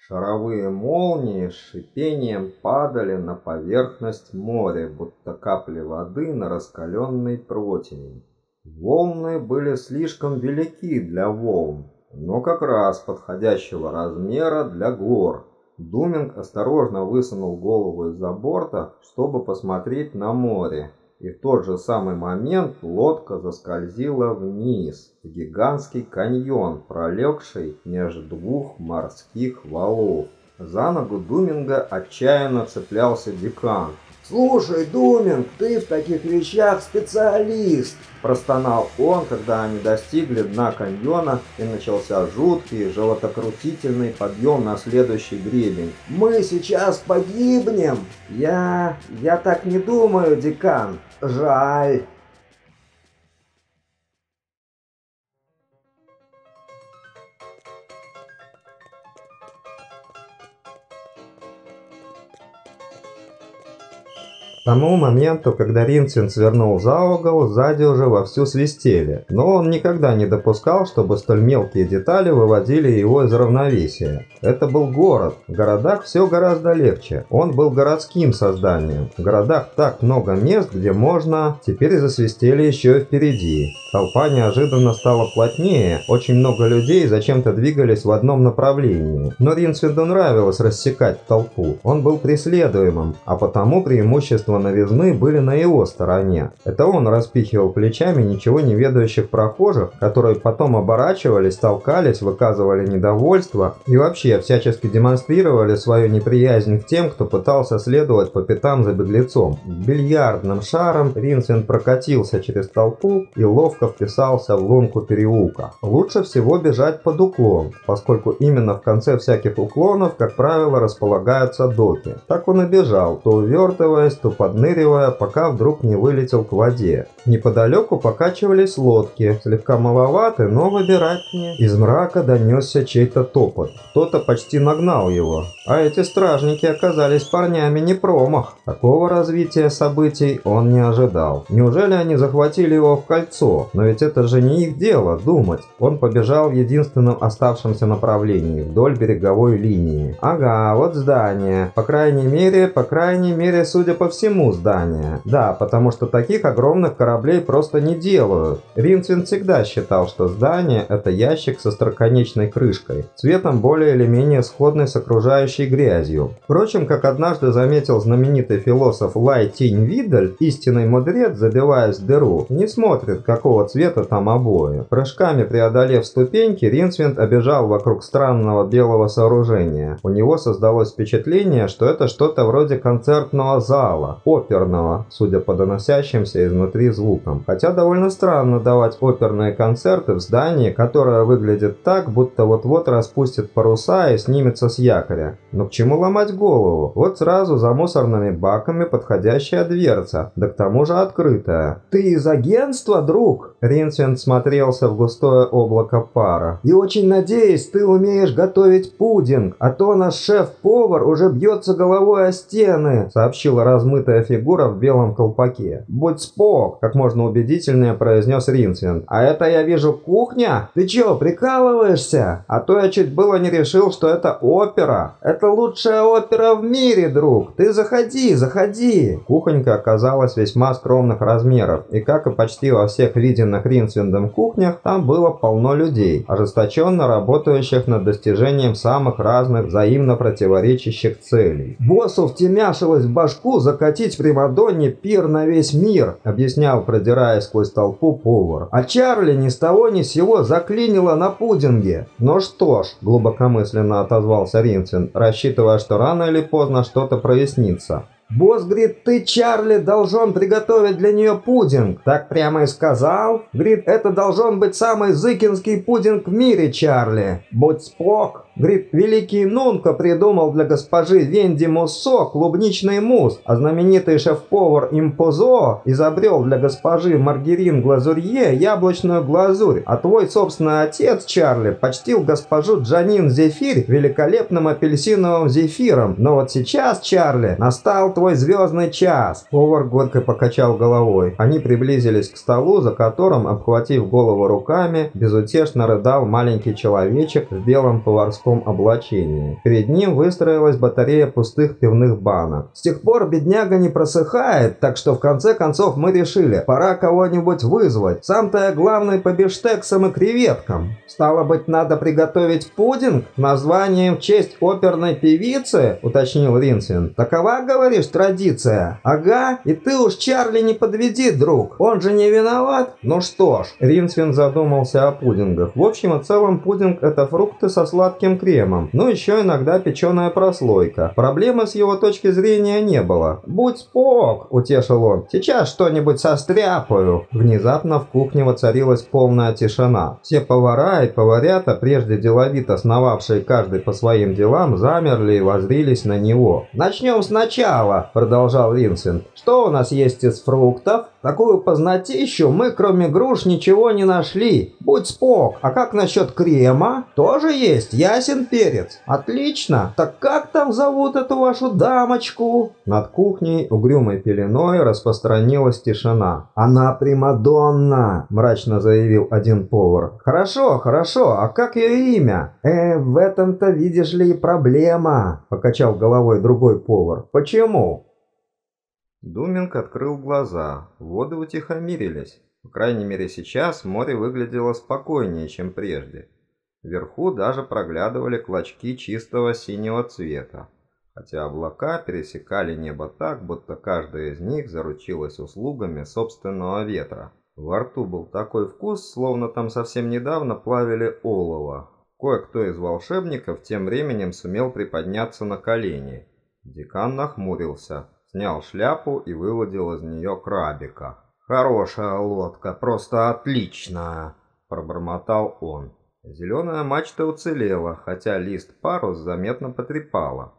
Шаровые молнии с шипением падали на поверхность моря, будто капли воды на раскаленный противень. Волны были слишком велики для волн, но как раз подходящего размера для гор. Думинг осторожно высунул голову из-за борта, чтобы посмотреть на море. И в тот же самый момент лодка заскользила вниз, в гигантский каньон, пролегший между двух морских валов. За ногу Думинга отчаянно цеплялся декан. «Слушай, Думинг, ты в таких вещах специалист!» Простонал он, когда они достигли дна каньона и начался жуткий, животокрутительный подъем на следующий гребень. «Мы сейчас погибнем!» «Я... я так не думаю, декан!» «Жаль!» К тому моменту, когда Ринцин свернул за угол, сзади уже вовсю свистели, но он никогда не допускал, чтобы столь мелкие детали выводили его из равновесия. Это был город. В городах все гораздо легче. Он был городским созданием. В городах так много мест, где можно... Теперь засвистели еще и впереди. Толпа неожиданно стала плотнее, очень много людей зачем-то двигались в одном направлении. Но Ринсвинду нравилось рассекать толпу. Он был преследуемым, а потому преимущества новизны были на его стороне. Это он распихивал плечами ничего не ведающих прохожих, которые потом оборачивались, толкались, выказывали недовольство и вообще всячески демонстрировали свою неприязнь к тем, кто пытался следовать по пятам за беглецом. Бильярдным шаром Ринсвинд прокатился через толпу и ловко вписался в лунку переулка. Лучше всего бежать под уклон, поскольку именно в конце всяких уклонов, как правило, располагаются доки. Так он и бежал, то увертываясь, то подныривая, пока вдруг не вылетел к воде. Неподалеку покачивались лодки, слегка маловаты, но выбирать не. Из мрака донесся чей-то топот. Кто-то почти нагнал его. А эти стражники оказались парнями не промах. Такого развития событий он не ожидал. Неужели они захватили его в кольцо? Но ведь это же не их дело думать. Он побежал в единственном оставшемся направлении, вдоль береговой линии. Ага, вот здание. По крайней мере, по крайней мере, судя по всему, здание. Да, потому что таких огромных кораблей просто не делают. Ринцвин всегда считал, что здание это ящик со строконечной крышкой, цветом более или менее сходный с окружающей грязью. Впрочем, как однажды заметил знаменитый философ Лай Тинь Видаль, истинный мудрец, забиваясь в дыру, не смотрит, какого цвета там обои. Прыжками преодолев ступеньки, Ринсвинд обежал вокруг странного белого сооружения. У него создалось впечатление, что это что-то вроде концертного зала, оперного, судя по доносящимся изнутри звукам. Хотя довольно странно давать оперные концерты в здании, которое выглядит так, будто вот-вот распустит паруса и снимется с якоря. Но к чему ломать голову? Вот сразу за мусорными баками подходящая дверца, да к тому же открытая. «Ты из агентства, друг?» Ринсвинд смотрелся в густое облако пара. «И очень надеюсь, ты умеешь готовить пудинг, а то наш шеф-повар уже бьется головой о стены», сообщил размытый размытая фигура в белом колпаке. «Будь спок!» – как можно убедительнее произнес Ринсвинд. «А это я вижу кухня? Ты чё, прикалываешься? А то я чуть было не решил, что это опера. Это лучшая опера в мире, друг. Ты заходи, заходи!» Кухонька оказалась весьма скромных размеров, и как и почти во всех виденных Ринсвиндом кухнях, там было полно людей, ожесточенно работающих над достижением самых разных взаимно противоречащих целей. «Боссу втемяшилось в башку закатить Примадонне пир на весь мир», объяснял, продираясь сквозь толпу повар. «А Чарли ни с того ни с сего заклинило на пудинге». «Ну что ж», глубокомысленно отозвался Ринсвин, рассчитывая, что рано или поздно что-то прояснится. «Босс говорит, ты, Чарли, должен приготовить для нее пудинг». «Так прямо и сказал?» «Говорит, это должен быть самый зыкинский пудинг в мире, Чарли». «Будь спок». Говорит, великий Нунка придумал для госпожи Венди Муссо клубничный мусс, а знаменитый шеф-повар Импозо изобрел для госпожи Маргерин Глазурье яблочную глазурь, а твой собственный отец, Чарли, почтил госпожу Джанин Зефир великолепным апельсиновым зефиром. Но вот сейчас, Чарли, настал твой звездный час. Повар горько покачал головой. Они приблизились к столу, за которым, обхватив голову руками, безутешно рыдал маленький человечек в белом поварском облачении. Перед ним выстроилась батарея пустых пивных банок. С тех пор бедняга не просыхает, так что в конце концов мы решили, пора кого-нибудь вызвать. Сам-то я главный по биштексам и креветкам. Стало быть, надо приготовить пудинг названием в честь оперной певицы, уточнил Ринсвин. Такова, говоришь, традиция? Ага, и ты уж Чарли не подведи, друг. Он же не виноват. Ну что ж, Ринсвин задумался о пудингах. В общем и целом пудинг это фрукты со сладким кремом, но еще иногда печеная прослойка. Проблемы с его точки зрения не было. «Будь спок!» – утешил он. «Сейчас что-нибудь состряпаю!» Внезапно в кухне воцарилась полная тишина. Все повара и поварята, прежде деловито сновавшие каждый по своим делам, замерли и возрились на него. «Начнем сначала!» – продолжал Винсент. «Что у нас есть из фруктов?» Такую познатищу мы, кроме груш, ничего не нашли. Будь спок. А как насчет крема? Тоже есть, ясен перец. Отлично. Так как там зовут эту вашу дамочку? Над кухней угрюмой пеленой распространилась тишина. Она Примадонна, мрачно заявил один повар. Хорошо, хорошо. А как ее имя? Э, в этом-то, видишь ли, проблема, покачал головой другой повар. Почему? Думинг открыл глаза. Воды утихомирились. По крайней мере сейчас море выглядело спокойнее, чем прежде. Вверху даже проглядывали клочки чистого синего цвета, хотя облака пересекали небо так, будто каждая из них заручилась услугами собственного ветра. Во рту был такой вкус, словно там совсем недавно плавили олово. Кое-кто из волшебников тем временем сумел приподняться на колени. Декан нахмурился снял шляпу и выводил из нее крабика. «Хорошая лодка, просто отличная!» – пробормотал он. Зеленая мачта уцелела, хотя лист парус заметно потрепала.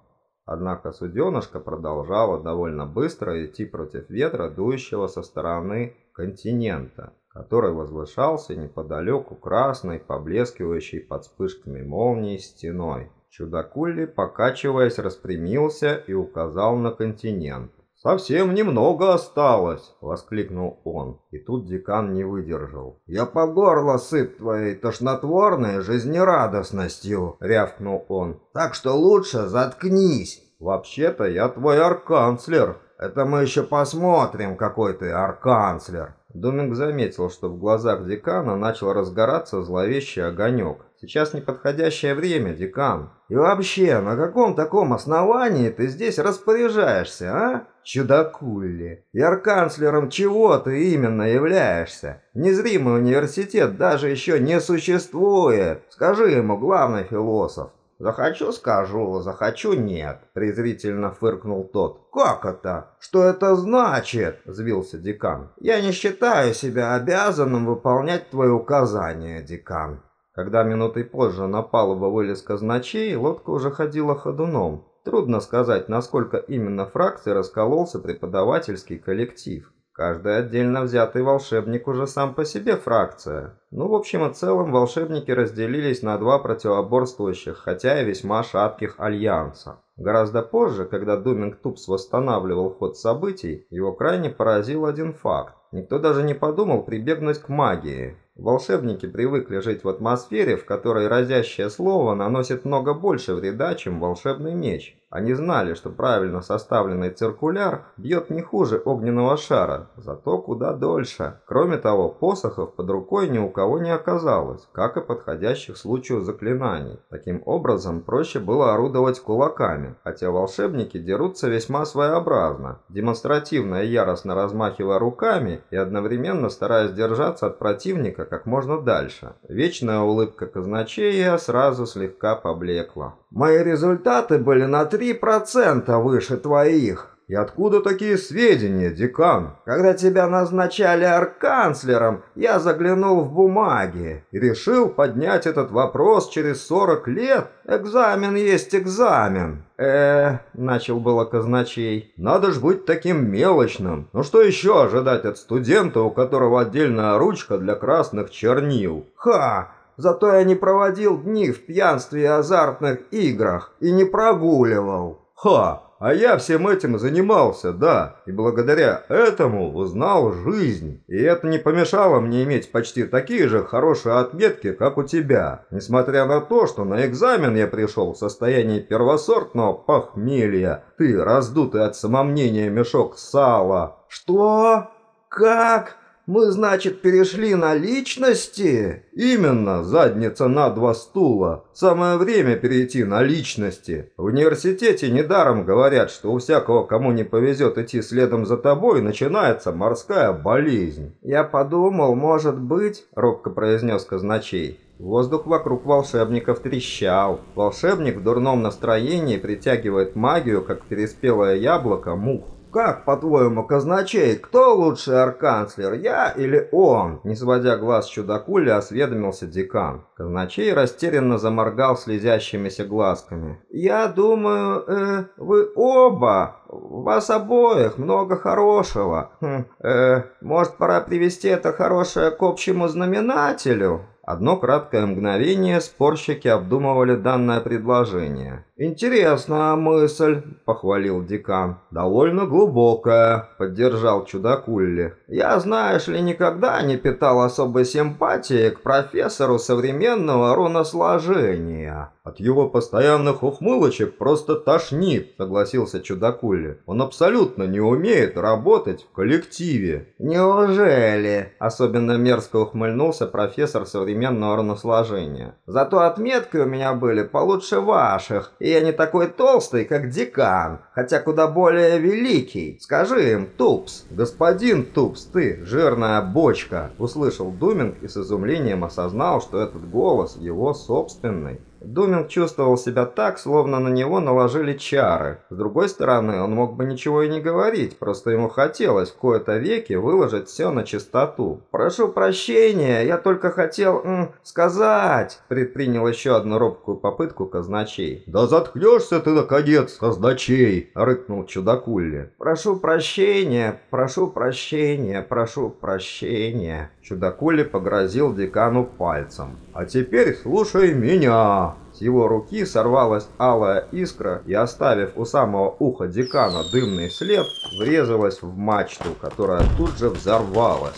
Однако суденышко продолжало довольно быстро идти против ветра, дующего со стороны континента, который возвышался неподалеку красной, поблескивающей под вспышками молнии стеной. Чудакулли, покачиваясь, распрямился и указал на континент. «Совсем немного осталось!» – воскликнул он. И тут декан не выдержал. «Я по горло сыт твоей тошнотворной жизнерадостностью!» – рявкнул он. «Так что лучше заткнись!» «Вообще-то я твой арканцлер!» «Это мы еще посмотрим, какой ты арканцлер!» Думинг заметил, что в глазах декана начал разгораться зловещий огонек. Сейчас неподходящее время, декан. И вообще, на каком таком основании ты здесь распоряжаешься, а? Чудакулли. И арканцлером чего ты именно являешься? Незримый университет даже еще не существует. Скажи ему, главный философ. «Захочу – скажу, захочу – нет», – презрительно фыркнул тот. «Как это? Что это значит?» – взвился декан. «Я не считаю себя обязанным выполнять твои указания, декан». Когда минутой позже на палубу вылез казначей, лодка уже ходила ходуном. Трудно сказать, насколько именно фракции раскололся преподавательский коллектив. Каждый отдельно взятый волшебник уже сам по себе фракция. Ну, в общем и целом, волшебники разделились на два противоборствующих, хотя и весьма шатких альянса. Гораздо позже, когда Думинг Тупс восстанавливал ход событий, его крайне поразил один факт. Никто даже не подумал прибегнуть к магии. Волшебники привыкли жить в атмосфере, в которой разящее слово наносит много больше вреда, чем волшебный меч. Они знали, что правильно составленный циркуляр бьет не хуже огненного шара, зато куда дольше. Кроме того, посохов под рукой ни у кого не оказалось, как и подходящих случаю заклинаний. Таким образом, проще было орудовать кулаками, хотя волшебники дерутся весьма своеобразно, демонстративно и яростно размахивая руками и одновременно стараясь держаться от противника как можно дальше. Вечная улыбка казначея сразу слегка поблекла. «Мои результаты были на 3% выше твоих». «И откуда такие сведения, декан?» «Когда тебя назначали арканцлером, я заглянул в бумаги и решил поднять этот вопрос через 40 лет. Экзамен есть экзамен». «Э, — начал было казначей, — надо ж быть таким мелочным. Ну что еще ожидать от студента, у которого отдельная ручка для красных чернил?» «Ха!» Зато я не проводил дни в пьянстве и азартных играх и не прогуливал. Ха! А я всем этим занимался, да, и благодаря этому узнал жизнь. И это не помешало мне иметь почти такие же хорошие отметки, как у тебя. Несмотря на то, что на экзамен я пришел в состоянии первосортного похмелья. Ты раздутый от самомнения мешок сала. Что? Как? Мы, значит, перешли на личности? Именно, задница на два стула. Самое время перейти на личности. В университете недаром говорят, что у всякого, кому не повезет идти следом за тобой, начинается морская болезнь. Я подумал, может быть, робко произнес казначей. Воздух вокруг волшебников трещал. Волшебник в дурном настроении притягивает магию, как переспелое яблоко, мух. «Как, по-твоему, казначей, кто лучший арканцлер, я или он?» Не сводя глаз чудакули, осведомился декан. Казначей растерянно заморгал слезящимися глазками. «Я думаю, э, вы оба, вас обоих много хорошего. Хм, э, может, пора привести это хорошее к общему знаменателю?» Одно краткое мгновение спорщики обдумывали данное предложение. «Интересная мысль», — похвалил декан. «Довольно глубокая», — поддержал чудакулли. «Я, знаешь ли, никогда не питал особой симпатии к профессору современного руносложения». «От его постоянных ухмылочек просто тошнит», — согласился чудакулли. «Он абсолютно не умеет работать в коллективе». «Неужели?» — особенно мерзко ухмыльнулся профессор современного руносложения. «Зато отметки у меня были получше ваших, и я не такой толстый, как декан, хотя куда более великий. Скажи им, Тупс». «Господин Тупс, ты, жирная бочка!» — услышал Думинг и с изумлением осознал, что этот голос его собственный. Думинг чувствовал себя так, словно на него наложили чары. С другой стороны, он мог бы ничего и не говорить, просто ему хотелось в кои-то веки выложить все на чистоту. «Прошу прощения, я только хотел м, сказать», предпринял еще одну робкую попытку казначей. «Да заткнешься ты, наконец, казначей!» рыкнул чудакулли. «Прошу прощения, прошу прощения, прошу прощения». Чудакулли погрозил декану пальцем. «А теперь слушай меня!» С его руки сорвалась алая искра и, оставив у самого уха декана дымный след, врезалась в мачту, которая тут же взорвалась.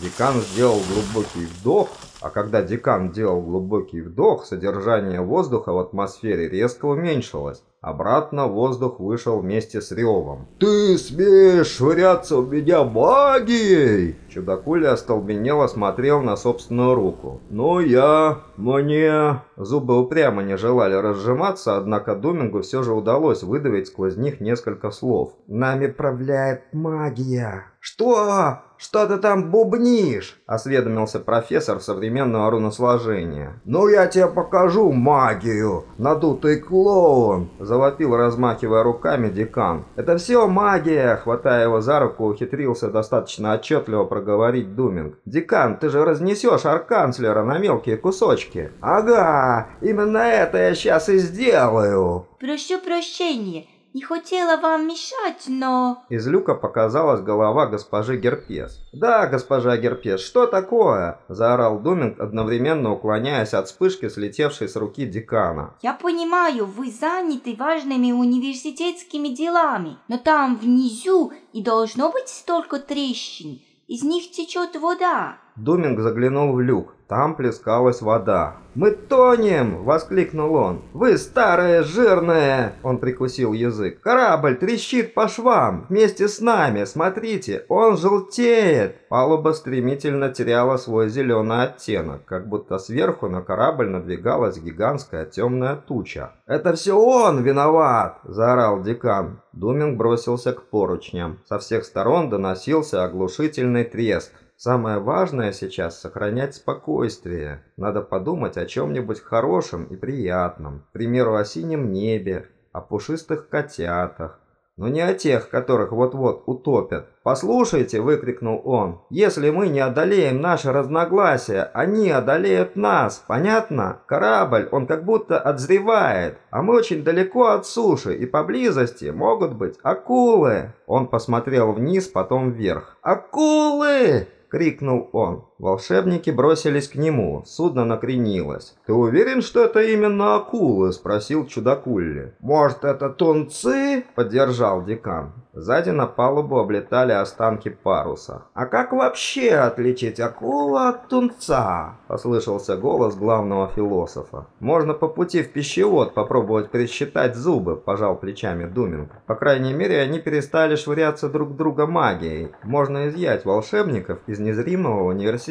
Декан сделал глубокий вдох, а когда декан делал глубокий вдох, содержание воздуха в атмосфере резко уменьшилось. Обратно воздух вышел вместе с ревом. «Ты смеешь швыряться в меня магией?» Чудакуля остолбенело смотрел на собственную руку. «Ну я... мне...» Зубы упрямо не желали разжиматься, однако Домингу все же удалось выдавить сквозь них несколько слов. «Нами правляет магия!» «Что? Что ты там бубнишь?» – осведомился профессор современного руносложения. «Ну я тебе покажу магию, надутый клоун!» – завопил, размахивая руками декан. «Это все магия!» – хватая его за руку, ухитрился достаточно отчетливо проговорить Думинг. «Декан, ты же разнесешь арканцлера на мелкие кусочки!» «Ага, именно это я сейчас и сделаю!» «Прошу прощения, Не хотела вам мешать, но... Из люка показалась голова госпожи Герпес. «Да, госпожа Герпес, что такое?» – заорал Думинг, одновременно уклоняясь от вспышки, слетевшей с руки декана. Я понимаю, вы заняты важными университетскими делами, но там внизу и должно быть столько трещин. Из них течет вода. Думинг заглянул в люк. Там плескалась вода. «Мы тонем!» – воскликнул он. «Вы старые, жирные!» – он прикусил язык. «Корабль трещит по швам! Вместе с нами! Смотрите, он желтеет!» Палуба стремительно теряла свой зеленый оттенок, как будто сверху на корабль надвигалась гигантская темная туча. «Это все он виноват!» – заорал декан. Думинг бросился к поручням. Со всех сторон доносился оглушительный треск. Самое важное сейчас – сохранять спокойствие. Надо подумать о чем-нибудь хорошем и приятном. К примеру, о синем небе, о пушистых котятах. Но не о тех, которых вот-вот утопят. «Послушайте!» – выкрикнул он. «Если мы не одолеем наши разногласия, они одолеют нас. Понятно? Корабль, он как будто отзревает, а мы очень далеко от суши, и поблизости могут быть акулы!» Он посмотрел вниз, потом вверх. «Акулы!» — крикнул он. Волшебники бросились к нему. Судно накренилось. «Ты уверен, что это именно акулы?» — спросил чудакулли. «Может, это тунцы?» — поддержал декан. Сзади на палубу облетали останки паруса. «А как вообще отличить акулу от тунца?» — послышался голос главного философа. «Можно по пути в пищевод попробовать пересчитать зубы», — пожал плечами Думинг. «По крайней мере, они перестали швыряться друг друга магией. Можно изъять волшебников из незримого университета.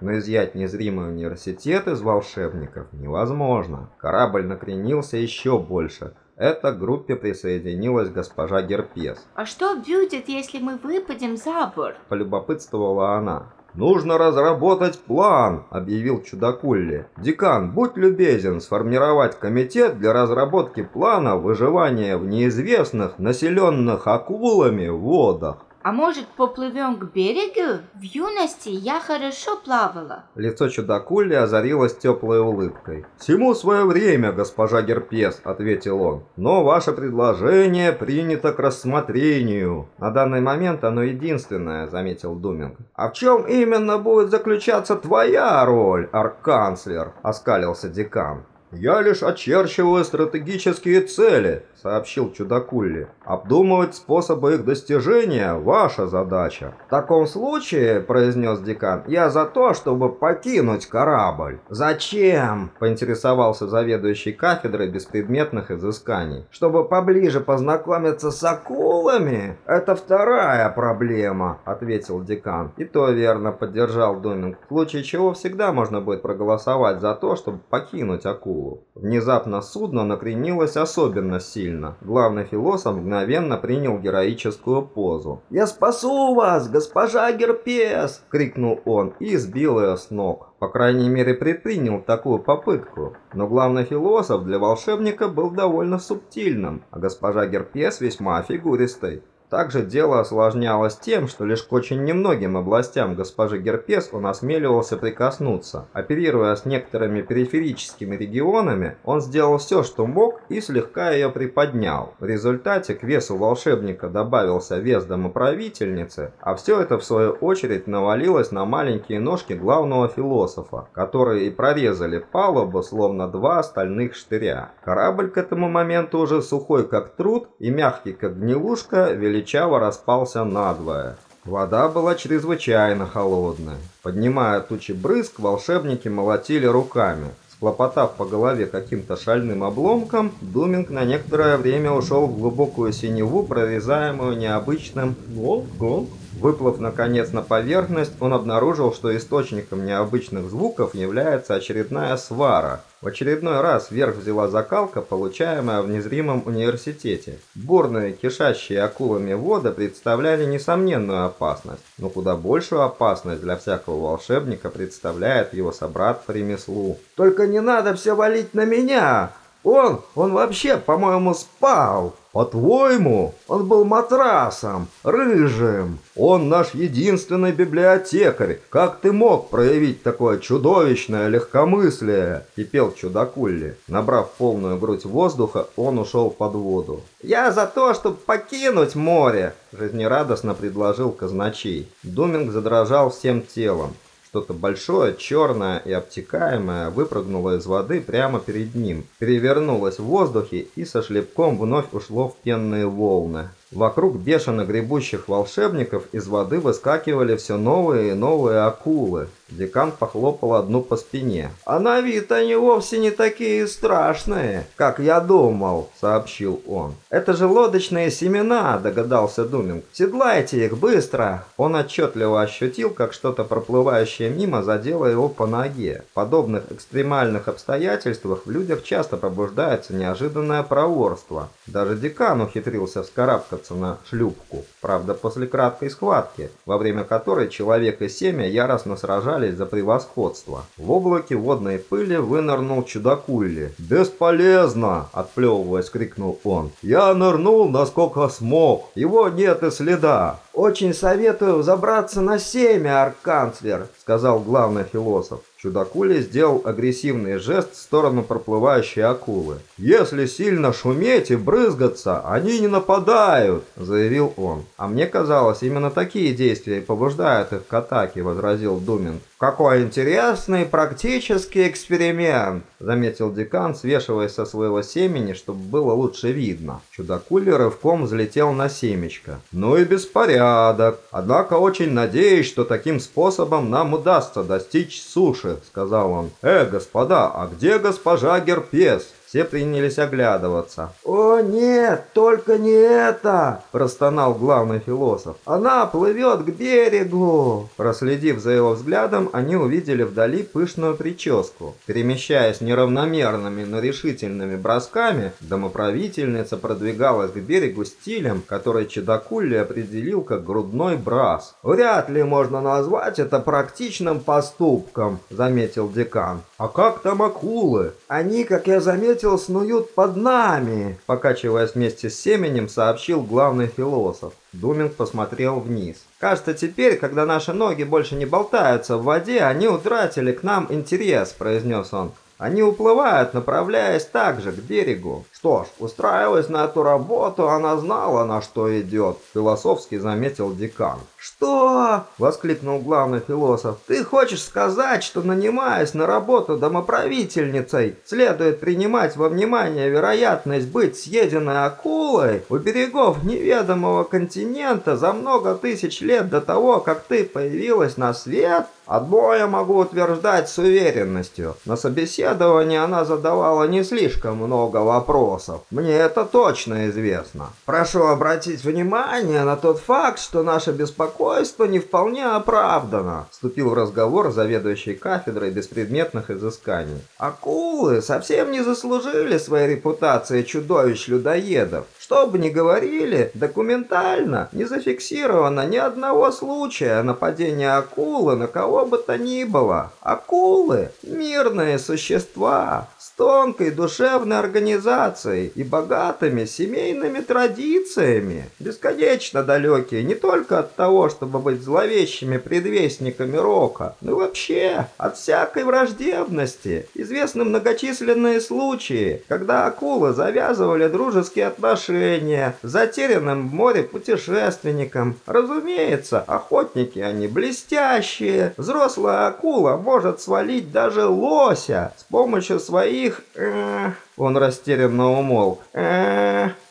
Но изъять незримый университет из волшебников невозможно. Корабль накренился еще больше. Это к группе присоединилась госпожа Герпес. А что будет, если мы выпадем за борт? Полюбопытствовала она. «Нужно разработать план», — объявил Чудакулли. «Декан, будь любезен сформировать комитет для разработки плана выживания в неизвестных, населенных акулами водах». А может, поплывем к берегу? В юности я хорошо плавала. Лицо чудакули озарилось теплой улыбкой. «Всему свое время, госпожа Герпес», — ответил он. «Но ваше предложение принято к рассмотрению». «На данный момент оно единственное», — заметил Думинг. «А в чем именно будет заключаться твоя роль, арканцлер?» — оскалился декан. «Я лишь очерчиваю стратегические цели», — сообщил Чудакулли. «Обдумывать способы их достижения — ваша задача». «В таком случае», — произнес декан, — «я за то, чтобы покинуть корабль». «Зачем?» — поинтересовался заведующий кафедрой беспредметных изысканий. «Чтобы поближе познакомиться с акулами? Это вторая проблема», — ответил декан. «И то верно», — поддержал Доминг. «В случае чего всегда можно будет проголосовать за то, чтобы покинуть акулу». Внезапно судно накренилось особенно сильно. Главный философ мгновенно принял героическую позу. «Я спасу вас, госпожа Герпес!» — крикнул он и сбил ее с ног. По крайней мере, предпринял такую попытку. Но главный философ для волшебника был довольно субтильным, а госпожа Герпес весьма фигуристой. Также дело осложнялось тем, что лишь к очень немногим областям госпожи Герпес он осмеливался прикоснуться. Оперируя с некоторыми периферическими регионами, он сделал все, что мог и слегка ее приподнял. В результате к весу волшебника добавился вес домоправительницы, а все это в свою очередь навалилось на маленькие ножки главного философа, которые и прорезали палубу словно два стальных штыря. Корабль к этому моменту уже сухой как труд и мягкий как гнилушка величал величаво распался надвое. Вода была чрезвычайно холодная. Поднимая тучи брызг, волшебники молотили руками. Схлопотав по голове каким-то шальным обломком, Думинг на некоторое время ушел в глубокую синеву, прорезаемую необычным «гонг-гонг». Выплыв наконец на поверхность, он обнаружил, что источником необычных звуков является очередная свара – в очередной раз вверх взяла закалка, получаемая в незримом университете. Бурные, кишащие акулами воды представляли несомненную опасность, но куда большую опасность для всякого волшебника представляет его собрат по ремеслу. «Только не надо все валить на меня! Он, он вообще, по-моему, спал!» По-твоему, он был матрасом, рыжим. Он наш единственный библиотекарь. Как ты мог проявить такое чудовищное легкомыслие? Кипел чудакулли. Набрав полную грудь воздуха, он ушел под воду. Я за то, чтобы покинуть море, жизнерадостно предложил казначей. Думинг задрожал всем телом. Что-то большое, черное и обтекаемое выпрыгнуло из воды прямо перед ним, перевернулось в воздухе и со шлепком вновь ушло в пенные волны. Вокруг бешено гребущих волшебников из воды выскакивали все новые и новые акулы. Декан похлопал одну по спине. «А на вид они вовсе не такие страшные, как я думал», — сообщил он. «Это же лодочные семена», — догадался Думинг. «Седлайте их быстро!» Он отчетливо ощутил, как что-то проплывающее мимо задело его по ноге. В подобных экстремальных обстоятельствах в людях часто пробуждается неожиданное проворство. Даже декан ухитрился вскарабкаться на шлюпку. Правда, после краткой схватки, во время которой человек и семя яростно сражались за превосходство. В облаке водной пыли вынырнул чудакулли. «Бесполезно!» – отплевываясь, крикнул он. «Я нырнул, насколько смог. Его нет и следа. «Очень советую забраться на семя, арканцлер», — сказал главный философ. Чудакули сделал агрессивный жест в сторону проплывающей акулы. «Если сильно шуметь и брызгаться, они не нападают», — заявил он. «А мне казалось, именно такие действия побуждают их к атаке», — возразил Думин. «Какой интересный практический эксперимент», — заметил декан, свешиваясь со своего семени, чтобы было лучше видно. Чудакули рывком взлетел на семечко. «Ну и беспорядок. Однако очень надеюсь, что таким способом нам удастся достичь суши», — сказал он. «Э, господа, а где госпожа Герпес?» Все принялись оглядываться. «О нет, только не это!» – простонал главный философ. «Она плывет к берегу!» Проследив за его взглядом, они увидели вдали пышную прическу. Перемещаясь неравномерными, но решительными бросками, домоправительница продвигалась к берегу стилем, который Чедакулли определил как грудной брас. «Вряд ли можно назвать это практичным поступком», – заметил декан. «А как там акулы?» «Они, как я заметил, заметил, снуют под нами!» Покачиваясь вместе с семенем, сообщил главный философ. Думинг посмотрел вниз. «Кажется, теперь, когда наши ноги больше не болтаются в воде, они утратили к нам интерес», – произнес он. Они уплывают, направляясь также к берегу. Что ж, устраиваясь на эту работу, она знала, на что идет, философски заметил декан. «Что?» – воскликнул главный философ. «Ты хочешь сказать, что, нанимаясь на работу домоправительницей, следует принимать во внимание вероятность быть съеденной акулой у берегов неведомого континента за много тысяч лет до того, как ты появилась на свет?» Одно я могу утверждать с уверенностью. На собеседовании она задавала не слишком много вопросов. Мне это точно известно. Прошу обратить внимание на тот факт, что наше беспокойство не вполне оправдано. Вступил в разговор заведующий кафедрой беспредметных изысканий. Акулы совсем не заслужили своей репутации чудовищ-людоедов. Что бы ни говорили, документально не зафиксировано ни одного случая нападения акулы на кого бы то ни было. Акулы – мирные существа, тонкой душевной организацией и богатыми семейными традициями, бесконечно далекие не только от того, чтобы быть зловещими предвестниками рока, но и вообще от всякой враждебности. Известны многочисленные случаи, когда акулы завязывали дружеские отношения с затерянным в море путешественником. Разумеется, охотники они блестящие. Взрослая акула может свалить даже лося с помощью своих их... Э, он растерянно умолк.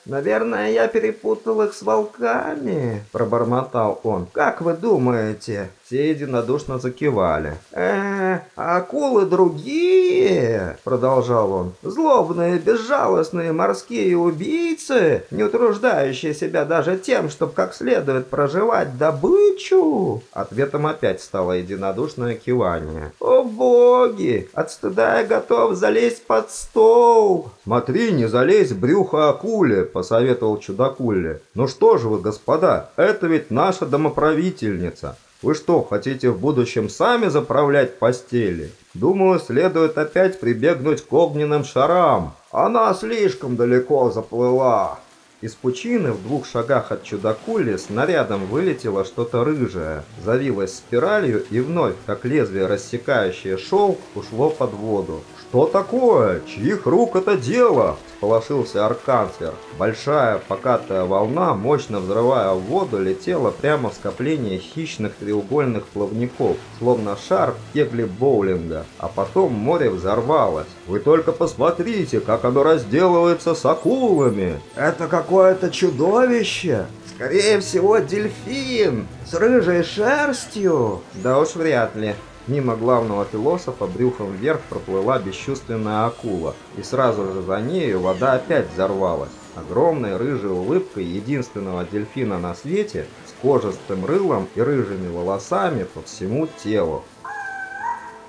Наверное, я перепутал их с волками, пробормотал он. Как вы думаете? Все единодушно закивали. э акулы другие, продолжал он. Злобные, безжалостные морские убийцы, не утруждающие себя даже тем, чтобы как следует проживать добычу. Ответом опять стало единодушное кивание. О боги! От стыда я готов залезть под стол. Смотри, не залезь в брюхо акуле, посоветовал чудакуле. Ну что же вы, господа, это ведь наша домоправительница. Вы что, хотите в будущем сами заправлять постели? Думаю, следует опять прибегнуть к огненным шарам. Она слишком далеко заплыла. Из пучины в двух шагах от чудакули снарядом вылетело что-то рыжее, завилось спиралью и вновь, как лезвие рассекающее шелк, ушло под воду. «Что такое? Чьих рук это дело?» – сполошился арканцлер. Большая покатая волна, мощно взрывая в воду, летела прямо в скопление хищных треугольных плавников, словно шар в кегле боулинга, а потом море взорвалось. «Вы только посмотрите, как оно разделывается с акулами!» «Это какое-то чудовище!» Скорее всего, дельфин с рыжей шерстью. Да уж вряд ли. Мимо главного философа брюхом вверх проплыла бесчувственная акула, и сразу же за нею вода опять взорвалась. Огромной рыжей улыбкой единственного дельфина на свете, с кожистым рылом и рыжими волосами по всему телу.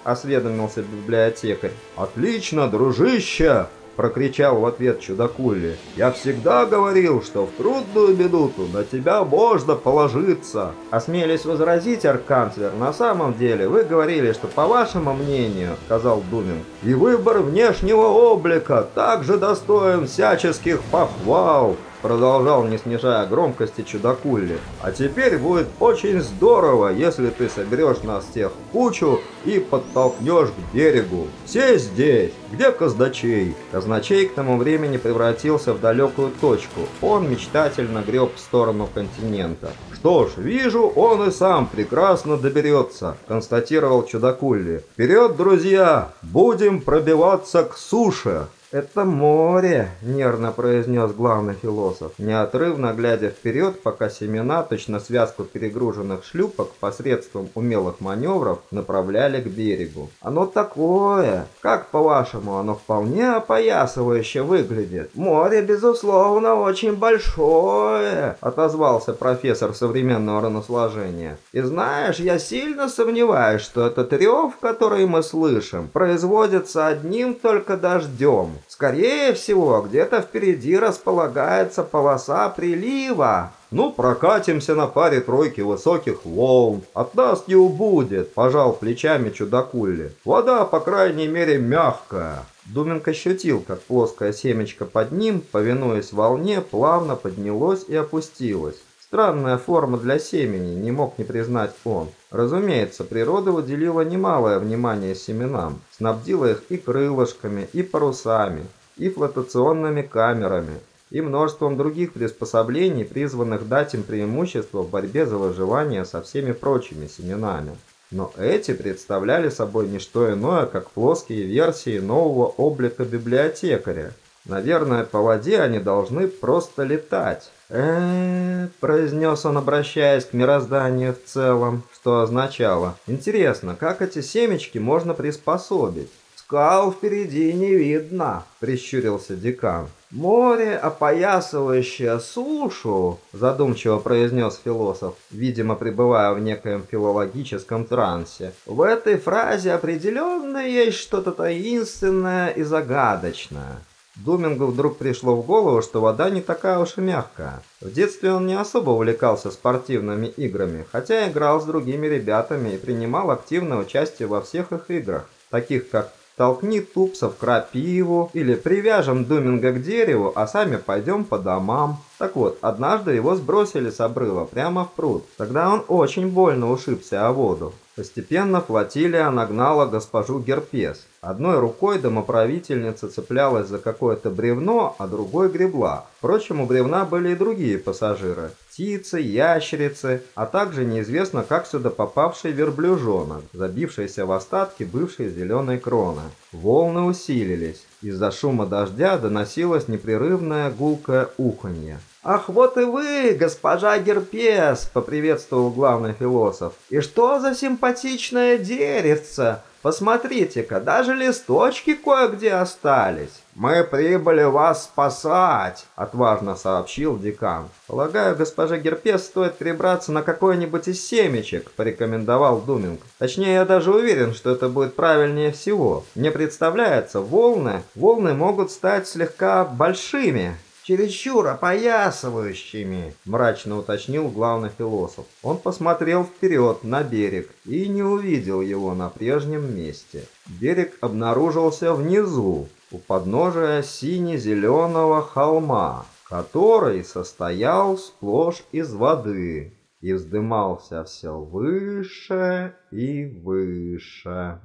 Осведомился библиотекарь. «Отлично, дружище!» Прокричал в ответ чудакули. «Я всегда говорил, что в трудную минуту на тебя можно положиться!» Осмелись возразить, арканцлер, на самом деле вы говорили, что по вашему мнению, сказал Думин, и выбор внешнего облика также достоин всяческих похвал продолжал, не снижая громкости чудакулли. «А теперь будет очень здорово, если ты соберешь нас всех в кучу и подтолкнешь к берегу. Все здесь! Где казначей?» Казначей к тому времени превратился в далекую точку. Он мечтательно греб в сторону континента. «Что ж, вижу, он и сам прекрасно доберется», — констатировал чудакулли. «Вперед, друзья! Будем пробиваться к суше!» «Это море», — нервно произнес главный философ, неотрывно глядя вперед, пока семена, точно связку перегруженных шлюпок, посредством умелых маневров направляли к берегу. «Оно такое! Как, по-вашему, оно вполне опоясывающе выглядит?» «Море, безусловно, очень большое», — отозвался профессор современного раносложения. «И знаешь, я сильно сомневаюсь, что этот рев, который мы слышим, производится одним только дождем. Скорее всего, где-то впереди располагается полоса прилива. Ну, прокатимся на паре тройки высоких волн. От нас не убудет, пожал плечами чудакулли. Вода, по крайней мере, мягкая. Думенко ощутил, как плоское семечко под ним, повинуясь волне, плавно поднялось и опустилось. Странная форма для семени, не мог не признать он. Разумеется, природа уделила немалое внимание семенам, снабдила их и крылышками, и парусами, и флотационными камерами, и множеством других приспособлений, призванных дать им преимущество в борьбе за выживание со всеми прочими семенами. Но эти представляли собой не что иное, как плоские версии нового облика библиотекаря. Наверное, по воде они должны просто летать э произнес он, обращаясь к мирозданию в целом, что означало «Интересно, как эти семечки можно приспособить?» «Скал впереди не видно», — прищурился декан. «Море, опоясывающее сушу», — задумчиво произнес философ, видимо, пребывая в некоем филологическом трансе. «В этой фразе определенно есть что-то таинственное и загадочное». Думингу вдруг пришло в голову, что вода не такая уж и мягкая. В детстве он не особо увлекался спортивными играми, хотя играл с другими ребятами и принимал активное участие во всех их играх, таких как «Толкни тупсов крапиву» или «Привяжем Думинга к дереву, а сами пойдем по домам». Так вот, однажды его сбросили с обрыва прямо в пруд. Тогда он очень больно ушибся о воду. Постепенно флотилия нагнала госпожу Герпес. Одной рукой домоправительница цеплялась за какое-то бревно, а другой гребла. Впрочем, у бревна были и другие пассажиры. Птицы, ящерицы, а также неизвестно как сюда попавший верблюжонок, забившийся в остатки бывшей зеленой кроны. Волны усилились. Из-за шума дождя доносилось непрерывное гулкое уханье. «Ах, вот и вы, госпожа Герпес!» — поприветствовал главный философ. «И что за симпатичное деревце! Посмотрите-ка, даже листочки кое-где остались!» «Мы прибыли вас спасать!» — отважно сообщил декан. «Полагаю, госпожа Герпес стоит перебраться на какой-нибудь из семечек», — порекомендовал Думинг. «Точнее, я даже уверен, что это будет правильнее всего. Мне представляется, волны, волны могут стать слегка большими, чересчур опоясывающими», – мрачно уточнил главный философ. Он посмотрел вперед на берег и не увидел его на прежнем месте. Берег обнаружился внизу, у подножия сине-зеленого холма. который состоял сплошь из воды и вздымался все выше и выше.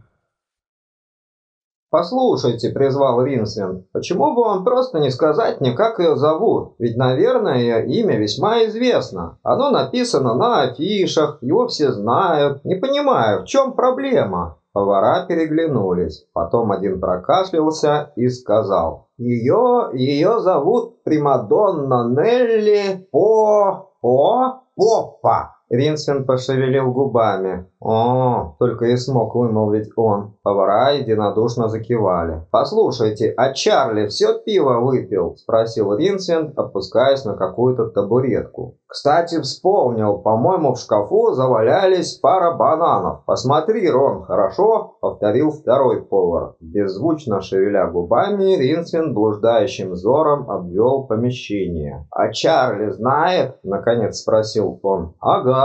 «Послушайте», — призвал Ринсвин, — «почему бы вам просто не сказать мне, как ее зовут? Ведь, наверное, ее имя весьма известно. Оно написано на афишах, его все знают. Не понимаю, в чем проблема?» Повара переглянулись. Потом один прокашлялся и сказал. «Ее, ее зовут Примадонна Нелли По... По... Поппа». Ринсвин пошевелил губами. «О!» – только и смог вымолвить он. Повара единодушно закивали. «Послушайте, а Чарли все пиво выпил?» – спросил Ринсвин, опускаясь на какую-то табуретку. «Кстати, вспомнил, по-моему, в шкафу завалялись пара бананов. Посмотри, Рон, хорошо?» – повторил второй повар. Беззвучно шевеля губами, Ринсвин блуждающим взором обвел помещение. «А Чарли знает?» – наконец спросил он. «Ага!»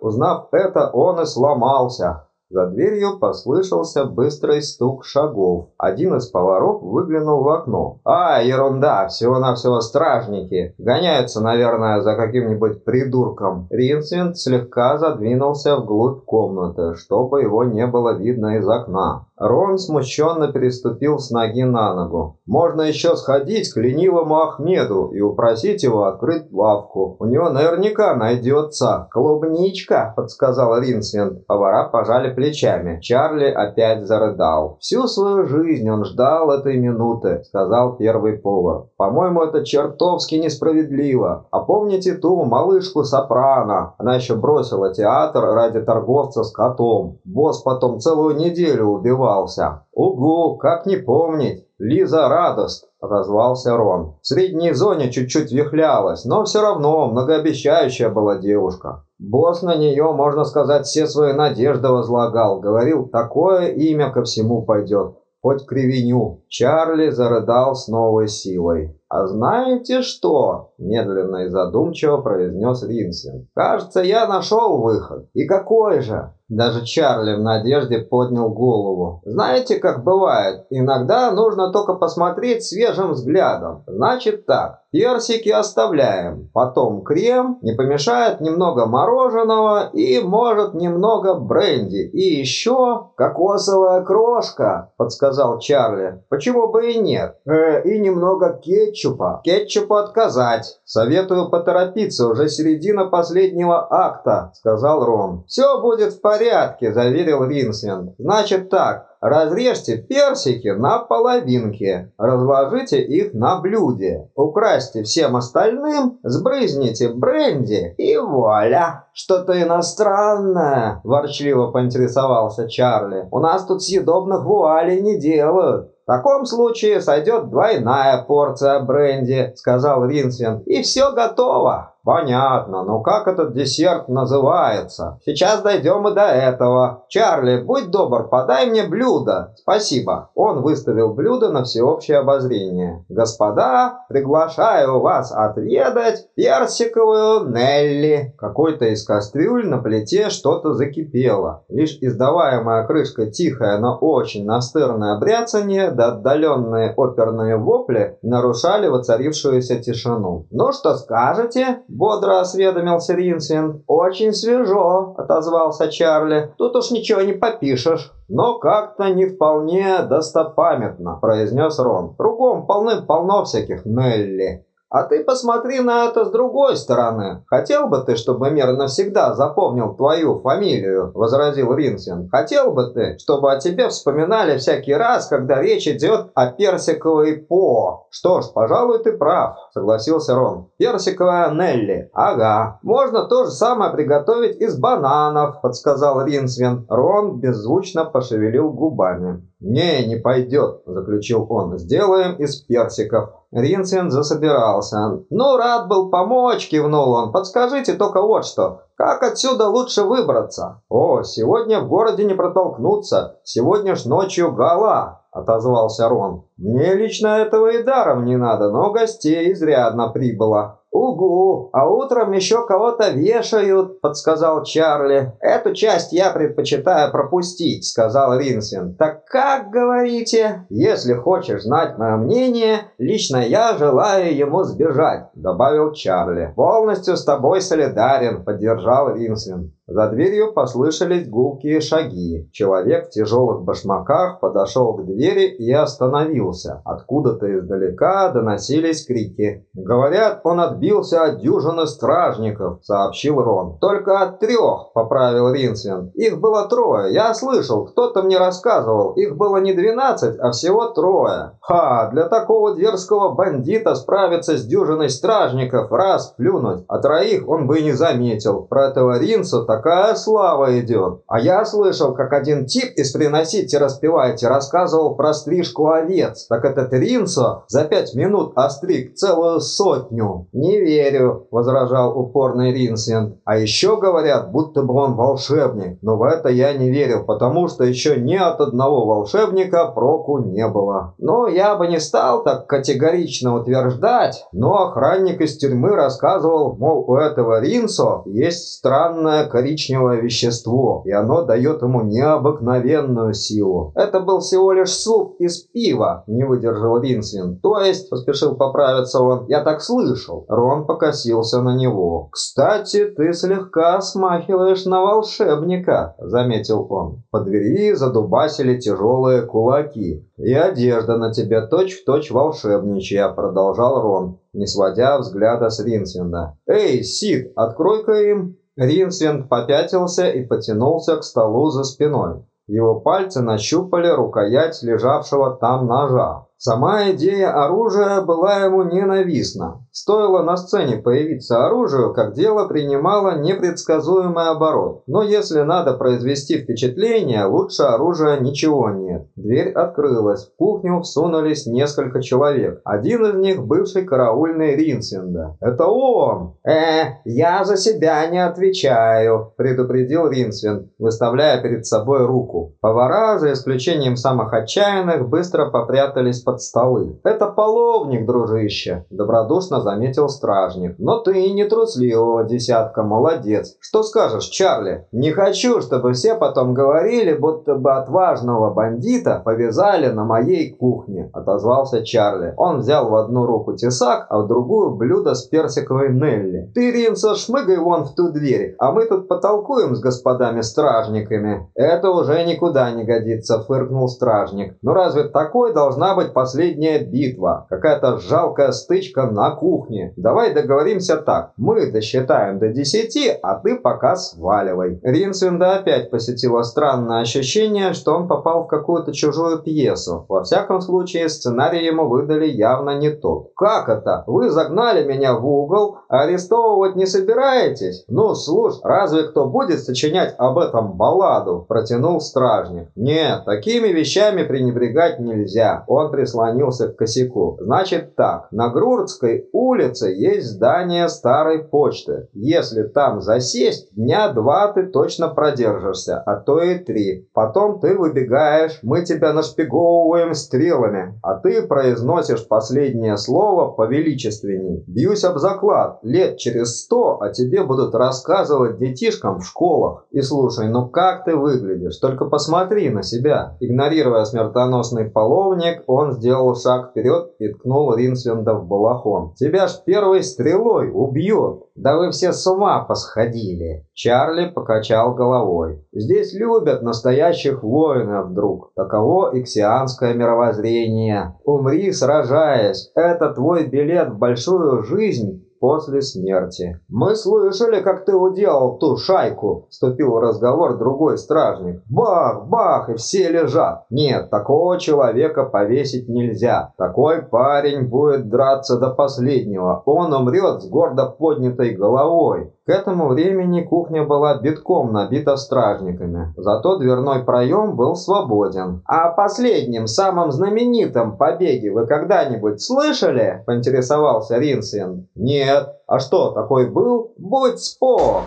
Узнав это, он и сломал сломался. За дверью послышался быстрый стук шагов. Один из поваров выглянул в окно. «А, ерунда, всего-навсего стражники. Гоняются, наверное, за каким-нибудь придурком». Ринсвинд слегка задвинулся вглубь комнаты, чтобы его не было видно из окна. Рон смущенно переступил с ноги на ногу. «Можно еще сходить к ленивому Ахмеду и упросить его открыть лавку. У него наверняка найдется клубничка», — подсказал Ринсвинд. Повара пожали плечами. Чарли опять зарыдал. «Всю свою жизнь он ждал этой минуты», — сказал первый повар. «По-моему, это чертовски несправедливо. А помните ту малышку Сопрано? Она еще бросила театр ради торговца с котом. Босс потом целую неделю убивал отозвался. «Угу, как не помнить! Лиза Радост!» – отозвался Рон. В средней зоне чуть-чуть вихлялась, но все равно многообещающая была девушка. Босс на нее, можно сказать, все свои надежды возлагал. Говорил, такое имя ко всему пойдет, хоть кривеню. Чарли зарыдал с новой силой. «А знаете что?» – медленно и задумчиво произнес Ринсен. «Кажется, я нашел выход. И какой же?» Даже Чарли в надежде поднял голову. «Знаете, как бывает, иногда нужно только посмотреть свежим взглядом. Значит так, персики оставляем, потом крем, не помешает немного мороженого и, может, немного бренди. И еще кокосовая крошка», – подсказал Чарли. «Почему бы и нет? Э, и немного кетчупа. Кетчупу отказать. Советую поторопиться, уже середина последнего акта», – сказал Рон. «Все будет в порядке» порядке», – заверил Ринсвинд. «Значит так, разрежьте персики на половинки, разложите их на блюде, украсьте всем остальным, сбрызните бренди и вуаля!» «Что-то иностранное!» – ворчливо поинтересовался Чарли. «У нас тут съедобных вуалей не делают». «В таком случае сойдет двойная порция бренди», – сказал Ринсвин. «И все готово». «Понятно, но как этот десерт называется? Сейчас дойдем и до этого. Чарли, будь добр, подай мне блюдо. Спасибо». Он выставил блюдо на всеобщее обозрение. «Господа, приглашаю вас отведать персиковую Нелли». Какой-то из кастрюль на плите что-то закипело. Лишь издаваемая крышка тихое, но очень настырное бряцание да отдаленные оперные вопли нарушали воцарившуюся тишину. «Ну что скажете?» Бодро осведомился Ринсвин. «Очень свежо», — отозвался Чарли. «Тут уж ничего не попишешь». «Но как-то не вполне достопамятно», — произнес Рон. «Кругом полным-полно всяких Нелли». А ты посмотри на это с другой стороны. Хотел бы ты, чтобы мир навсегда запомнил твою фамилию, возразил Ринсен. Хотел бы ты, чтобы о тебе вспоминали всякий раз, когда речь идет о персиковой По. Что ж, пожалуй, ты прав, согласился Рон. Персиковая Нелли. Ага. Можно то же самое приготовить из бананов, подсказал Ринсвен. Рон беззвучно пошевелил губами. «Не, не пойдет», – заключил он. «Сделаем из персиков». Ринсен засобирался. «Ну, рад был помочь», – кивнул он. «Подскажите только вот что. Как отсюда лучше выбраться?» «О, сегодня в городе не протолкнуться. Сегодня ж ночью гала», – отозвался Рон. «Мне лично этого и даром не надо, но гостей изрядно прибыло». «Угу, а утром еще кого-то вешают», — подсказал Чарли. «Эту часть я предпочитаю пропустить», — сказал Ринсвин. «Так как, говорите?» «Если хочешь знать мое мнение, лично я желаю ему сбежать», — добавил Чарли. «Полностью с тобой солидарен», — поддержал Ринсвин. За дверью послышались гулкие шаги. Человек в тяжелых башмаках подошел к двери и остановился. Откуда-то издалека доносились крики. «Говорят, он отбился от дюжины стражников», — сообщил Рон. «Только от трех», — поправил Ринсвин. «Их было трое, я слышал, кто-то мне рассказывал. Их было не двенадцать, а всего трое». «Ха, для такого дерзкого бандита справиться с дюжиной стражников, раз плюнуть, а троих он бы и не заметил. Про этого Ринса такая слава идет. А я слышал, как один тип из «Приносите, распевайте» рассказывал про стрижку овец. Так этот Ринсо за пять минут остриг целую сотню. «Не верю», — возражал упорный Ринсен. «А еще говорят, будто бы он волшебник. Но в это я не верил, потому что еще ни от одного волшебника проку не было. Ну, я бы не стал так категорично утверждать, но охранник из тюрьмы рассказывал, мол, у этого Ринсо есть странное коричневое вещество, и оно дает ему необыкновенную силу. Это был всего лишь суп из пива, не выдержал Ринсвин. То есть, поспешил поправиться он, я так слышал. Рон покосился на него. «Кстати, ты слегка смахиваешь на волшебника», — заметил он. По двери задубасили тяжелые кулаки. «И одежда на тебе точь-в-точь точь волшебничья», — продолжал Рон, не сводя взгляда с Ринсвинда. «Эй, Сид, открой-ка им!» Ринсвинд попятился и потянулся к столу за спиной. Его пальцы нащупали рукоять лежавшего там ножа. Сама идея оружия была ему ненавистна. Стоило на сцене появиться оружию, как дело принимало непредсказуемый оборот. Но если надо произвести впечатление, лучше оружия ничего нет. Дверь открылась, в кухню всунулись несколько человек. Один из них бывший караульный Ринсвинда. «Это он!» «Э, я за себя не отвечаю», – предупредил Ринсвинд, выставляя перед собой руку. Повара, за исключением самых отчаянных, быстро попрятались под столы. «Это половник, дружище», – добродушно заметил стражник. «Но ты не трусливого десятка, молодец. Что скажешь, Чарли? Не хочу, чтобы все потом говорили, будто бы отважного бандита повязали на моей кухне», – отозвался Чарли. Он взял в одну руку тесак, а в другую блюдо с персиковой Нелли. «Ты, Ринса, шмыгай вон в ту дверь, а мы тут потолкуем с господами стражниками». «Это уже никуда не годится», – фыркнул стражник. «Ну разве такой должна быть последняя битва, какая-то жалкая стычка на кухне. Давай договоримся так. Мы досчитаем до десяти, а ты пока сваливай. Ринсвинда опять посетило странное ощущение, что он попал в какую-то чужую пьесу. Во всяком случае, сценарий ему выдали явно не тот. Как это? Вы загнали меня в угол, а арестовывать не собираетесь? Ну, слушай, разве кто будет сочинять об этом балладу? Протянул стражник. Нет, такими вещами пренебрегать нельзя. Он при прислонился к косяку. «Значит так, на Грурдской улице есть здание старой почты. Если там засесть, дня два ты точно продержишься, а то и три. Потом ты выбегаешь, мы тебя нашпиговываем стрелами, а ты произносишь последнее слово повеличественней. Бьюсь об заклад, лет через сто о тебе будут рассказывать детишкам в школах. И слушай, ну как ты выглядишь? Только посмотри на себя». Игнорируя смертоносный половник, он сделал шаг вперед и ткнул Ринсвинда в балахон. «Тебя ж первой стрелой убьет!» «Да вы все с ума посходили!» Чарли покачал головой. «Здесь любят настоящих воинов, друг. Таково иксианское мировоззрение. Умри, сражаясь. Это твой билет в большую жизнь после смерти. «Мы слышали, как ты уделал ту шайку», – вступил в разговор другой стражник. «Бах, бах, и все лежат». «Нет, такого человека повесить нельзя. Такой парень будет драться до последнего. Он умрет с гордо поднятой головой. К этому времени кухня была битком набита стражниками, зато дверной проем был свободен. «А о последнем, самом знаменитом побеге вы когда-нибудь слышали?» – поинтересовался Ринсен. «Нет. А что, такой был? Будь спок!»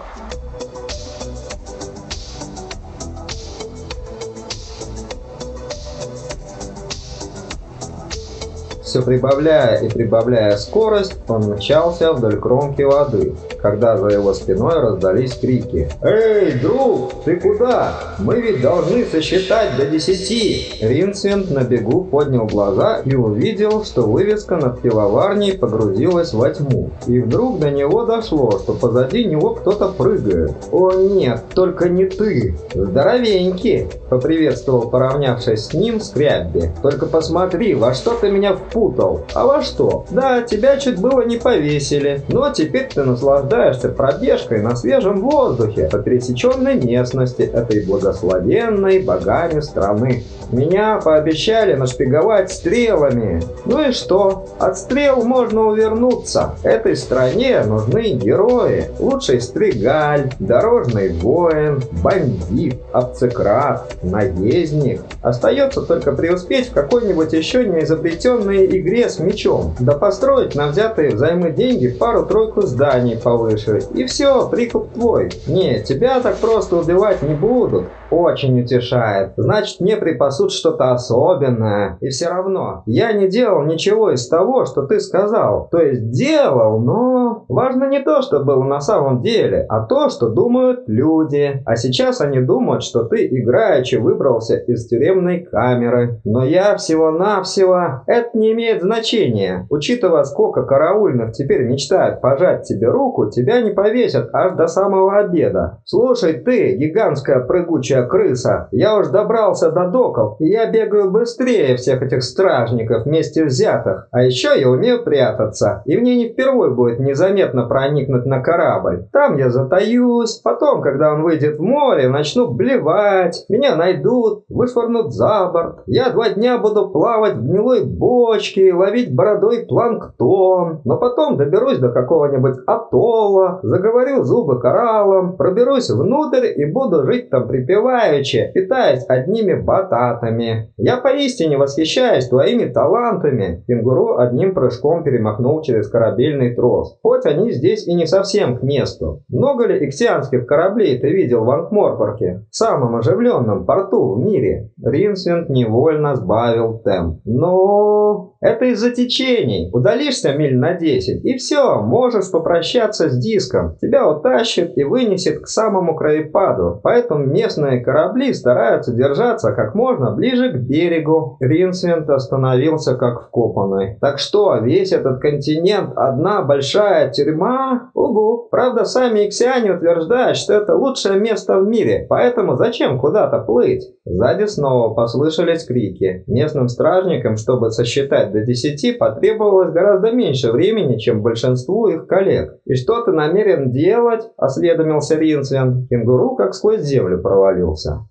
Все прибавляя и прибавляя скорость, он мчался вдоль кромки воды, когда за его спиной раздались крики. «Эй, друг, ты куда? Мы ведь должны сосчитать до десяти!» Ринсвинд на бегу поднял глаза и увидел, что вывеска над пивоварней погрузилась во тьму. И вдруг до него дошло, что позади него кто-то прыгает. «О нет, только не ты! Здоровенький!» — поприветствовал поравнявшись с ним Скрябби. «Только посмотри, во что ты меня впутал? А во что? Да, тебя чуть было не повесили, но теперь ты наслаждаешься пробежкой на свежем воздухе по пересеченной местности этой благословенной богами страны. Меня пообещали нашпиговать стрелами. Ну и что? От стрел можно увернуться. Этой стране нужны герои. Лучший стригаль, дорожный воин, бандит, обцекрат, наездник. Остается только преуспеть в какой-нибудь еще не изобретенной игре с мечом. Да построить на взятые взаймы деньги пару-тройку зданий повыше. И все, прикуп твой. Не, тебя так просто убивать не будут. Очень утешает. Значит, мне припасут что-то особенное. И все равно, я не делал ничего из того, что ты сказал. То есть делал, но важно не то, что было на самом деле, а то, что думают люди. А сейчас они думают, что ты играючи выбрался из тюремной камеры. Но я всего-навсего... Это не имеет значения. Учитывая, сколько караульных теперь мечтают пожать тебе руку, тебя не повесят аж до самого обеда. Слушай ты, гигантская прыгучая крыса, я уж добрался до доков, и я бегаю быстрее всех этих стражников вместе взятых. А еще я умею прятаться, и мне не впервой будет незаметно проникнуть на корабль. Там я затаюсь, потом, когда он выйдет в море, начну блевать, меня найдут, вышвырнут за борт. Я два дня буду плавать в гнилой бочке ловить бородой планктон, но потом доберусь до какого-нибудь атолла, заговорю зубы кораллом, проберусь внутрь и буду жить там припеваючи, питаясь одними бататами. Я поистине восхищаюсь твоими талантами. Кенгуру одним прыжком перемахнул через корабельный трос. Хоть они здесь и не совсем к месту. Много ли иксианских кораблей ты видел в Анкморпорке? Самом оживленном порту в мире. Ринсвинд невольно сбавил темп. Но это из-за течений. Удалишься миль на 10 и все, можешь попрощаться с диском. Тебя утащит и вынесет к самому краепаду. Поэтому местные корабли стараются держаться как можно ближе к берегу. Ринсвинд остановился как вкопанный. Так что, весь этот континент одна большая тюрьма? Угу. Правда, сами иксиане утверждают, что это лучшее место в мире. Поэтому зачем куда-то плыть? Сзади снова послышались крики. Местным стражникам, чтобы сосчитать до 10, потребовалось гораздо меньше времени, чем большинству их коллег. «И что ты намерен делать?» – осведомился Ринсвен. Кенгуру как сквозь землю провалился.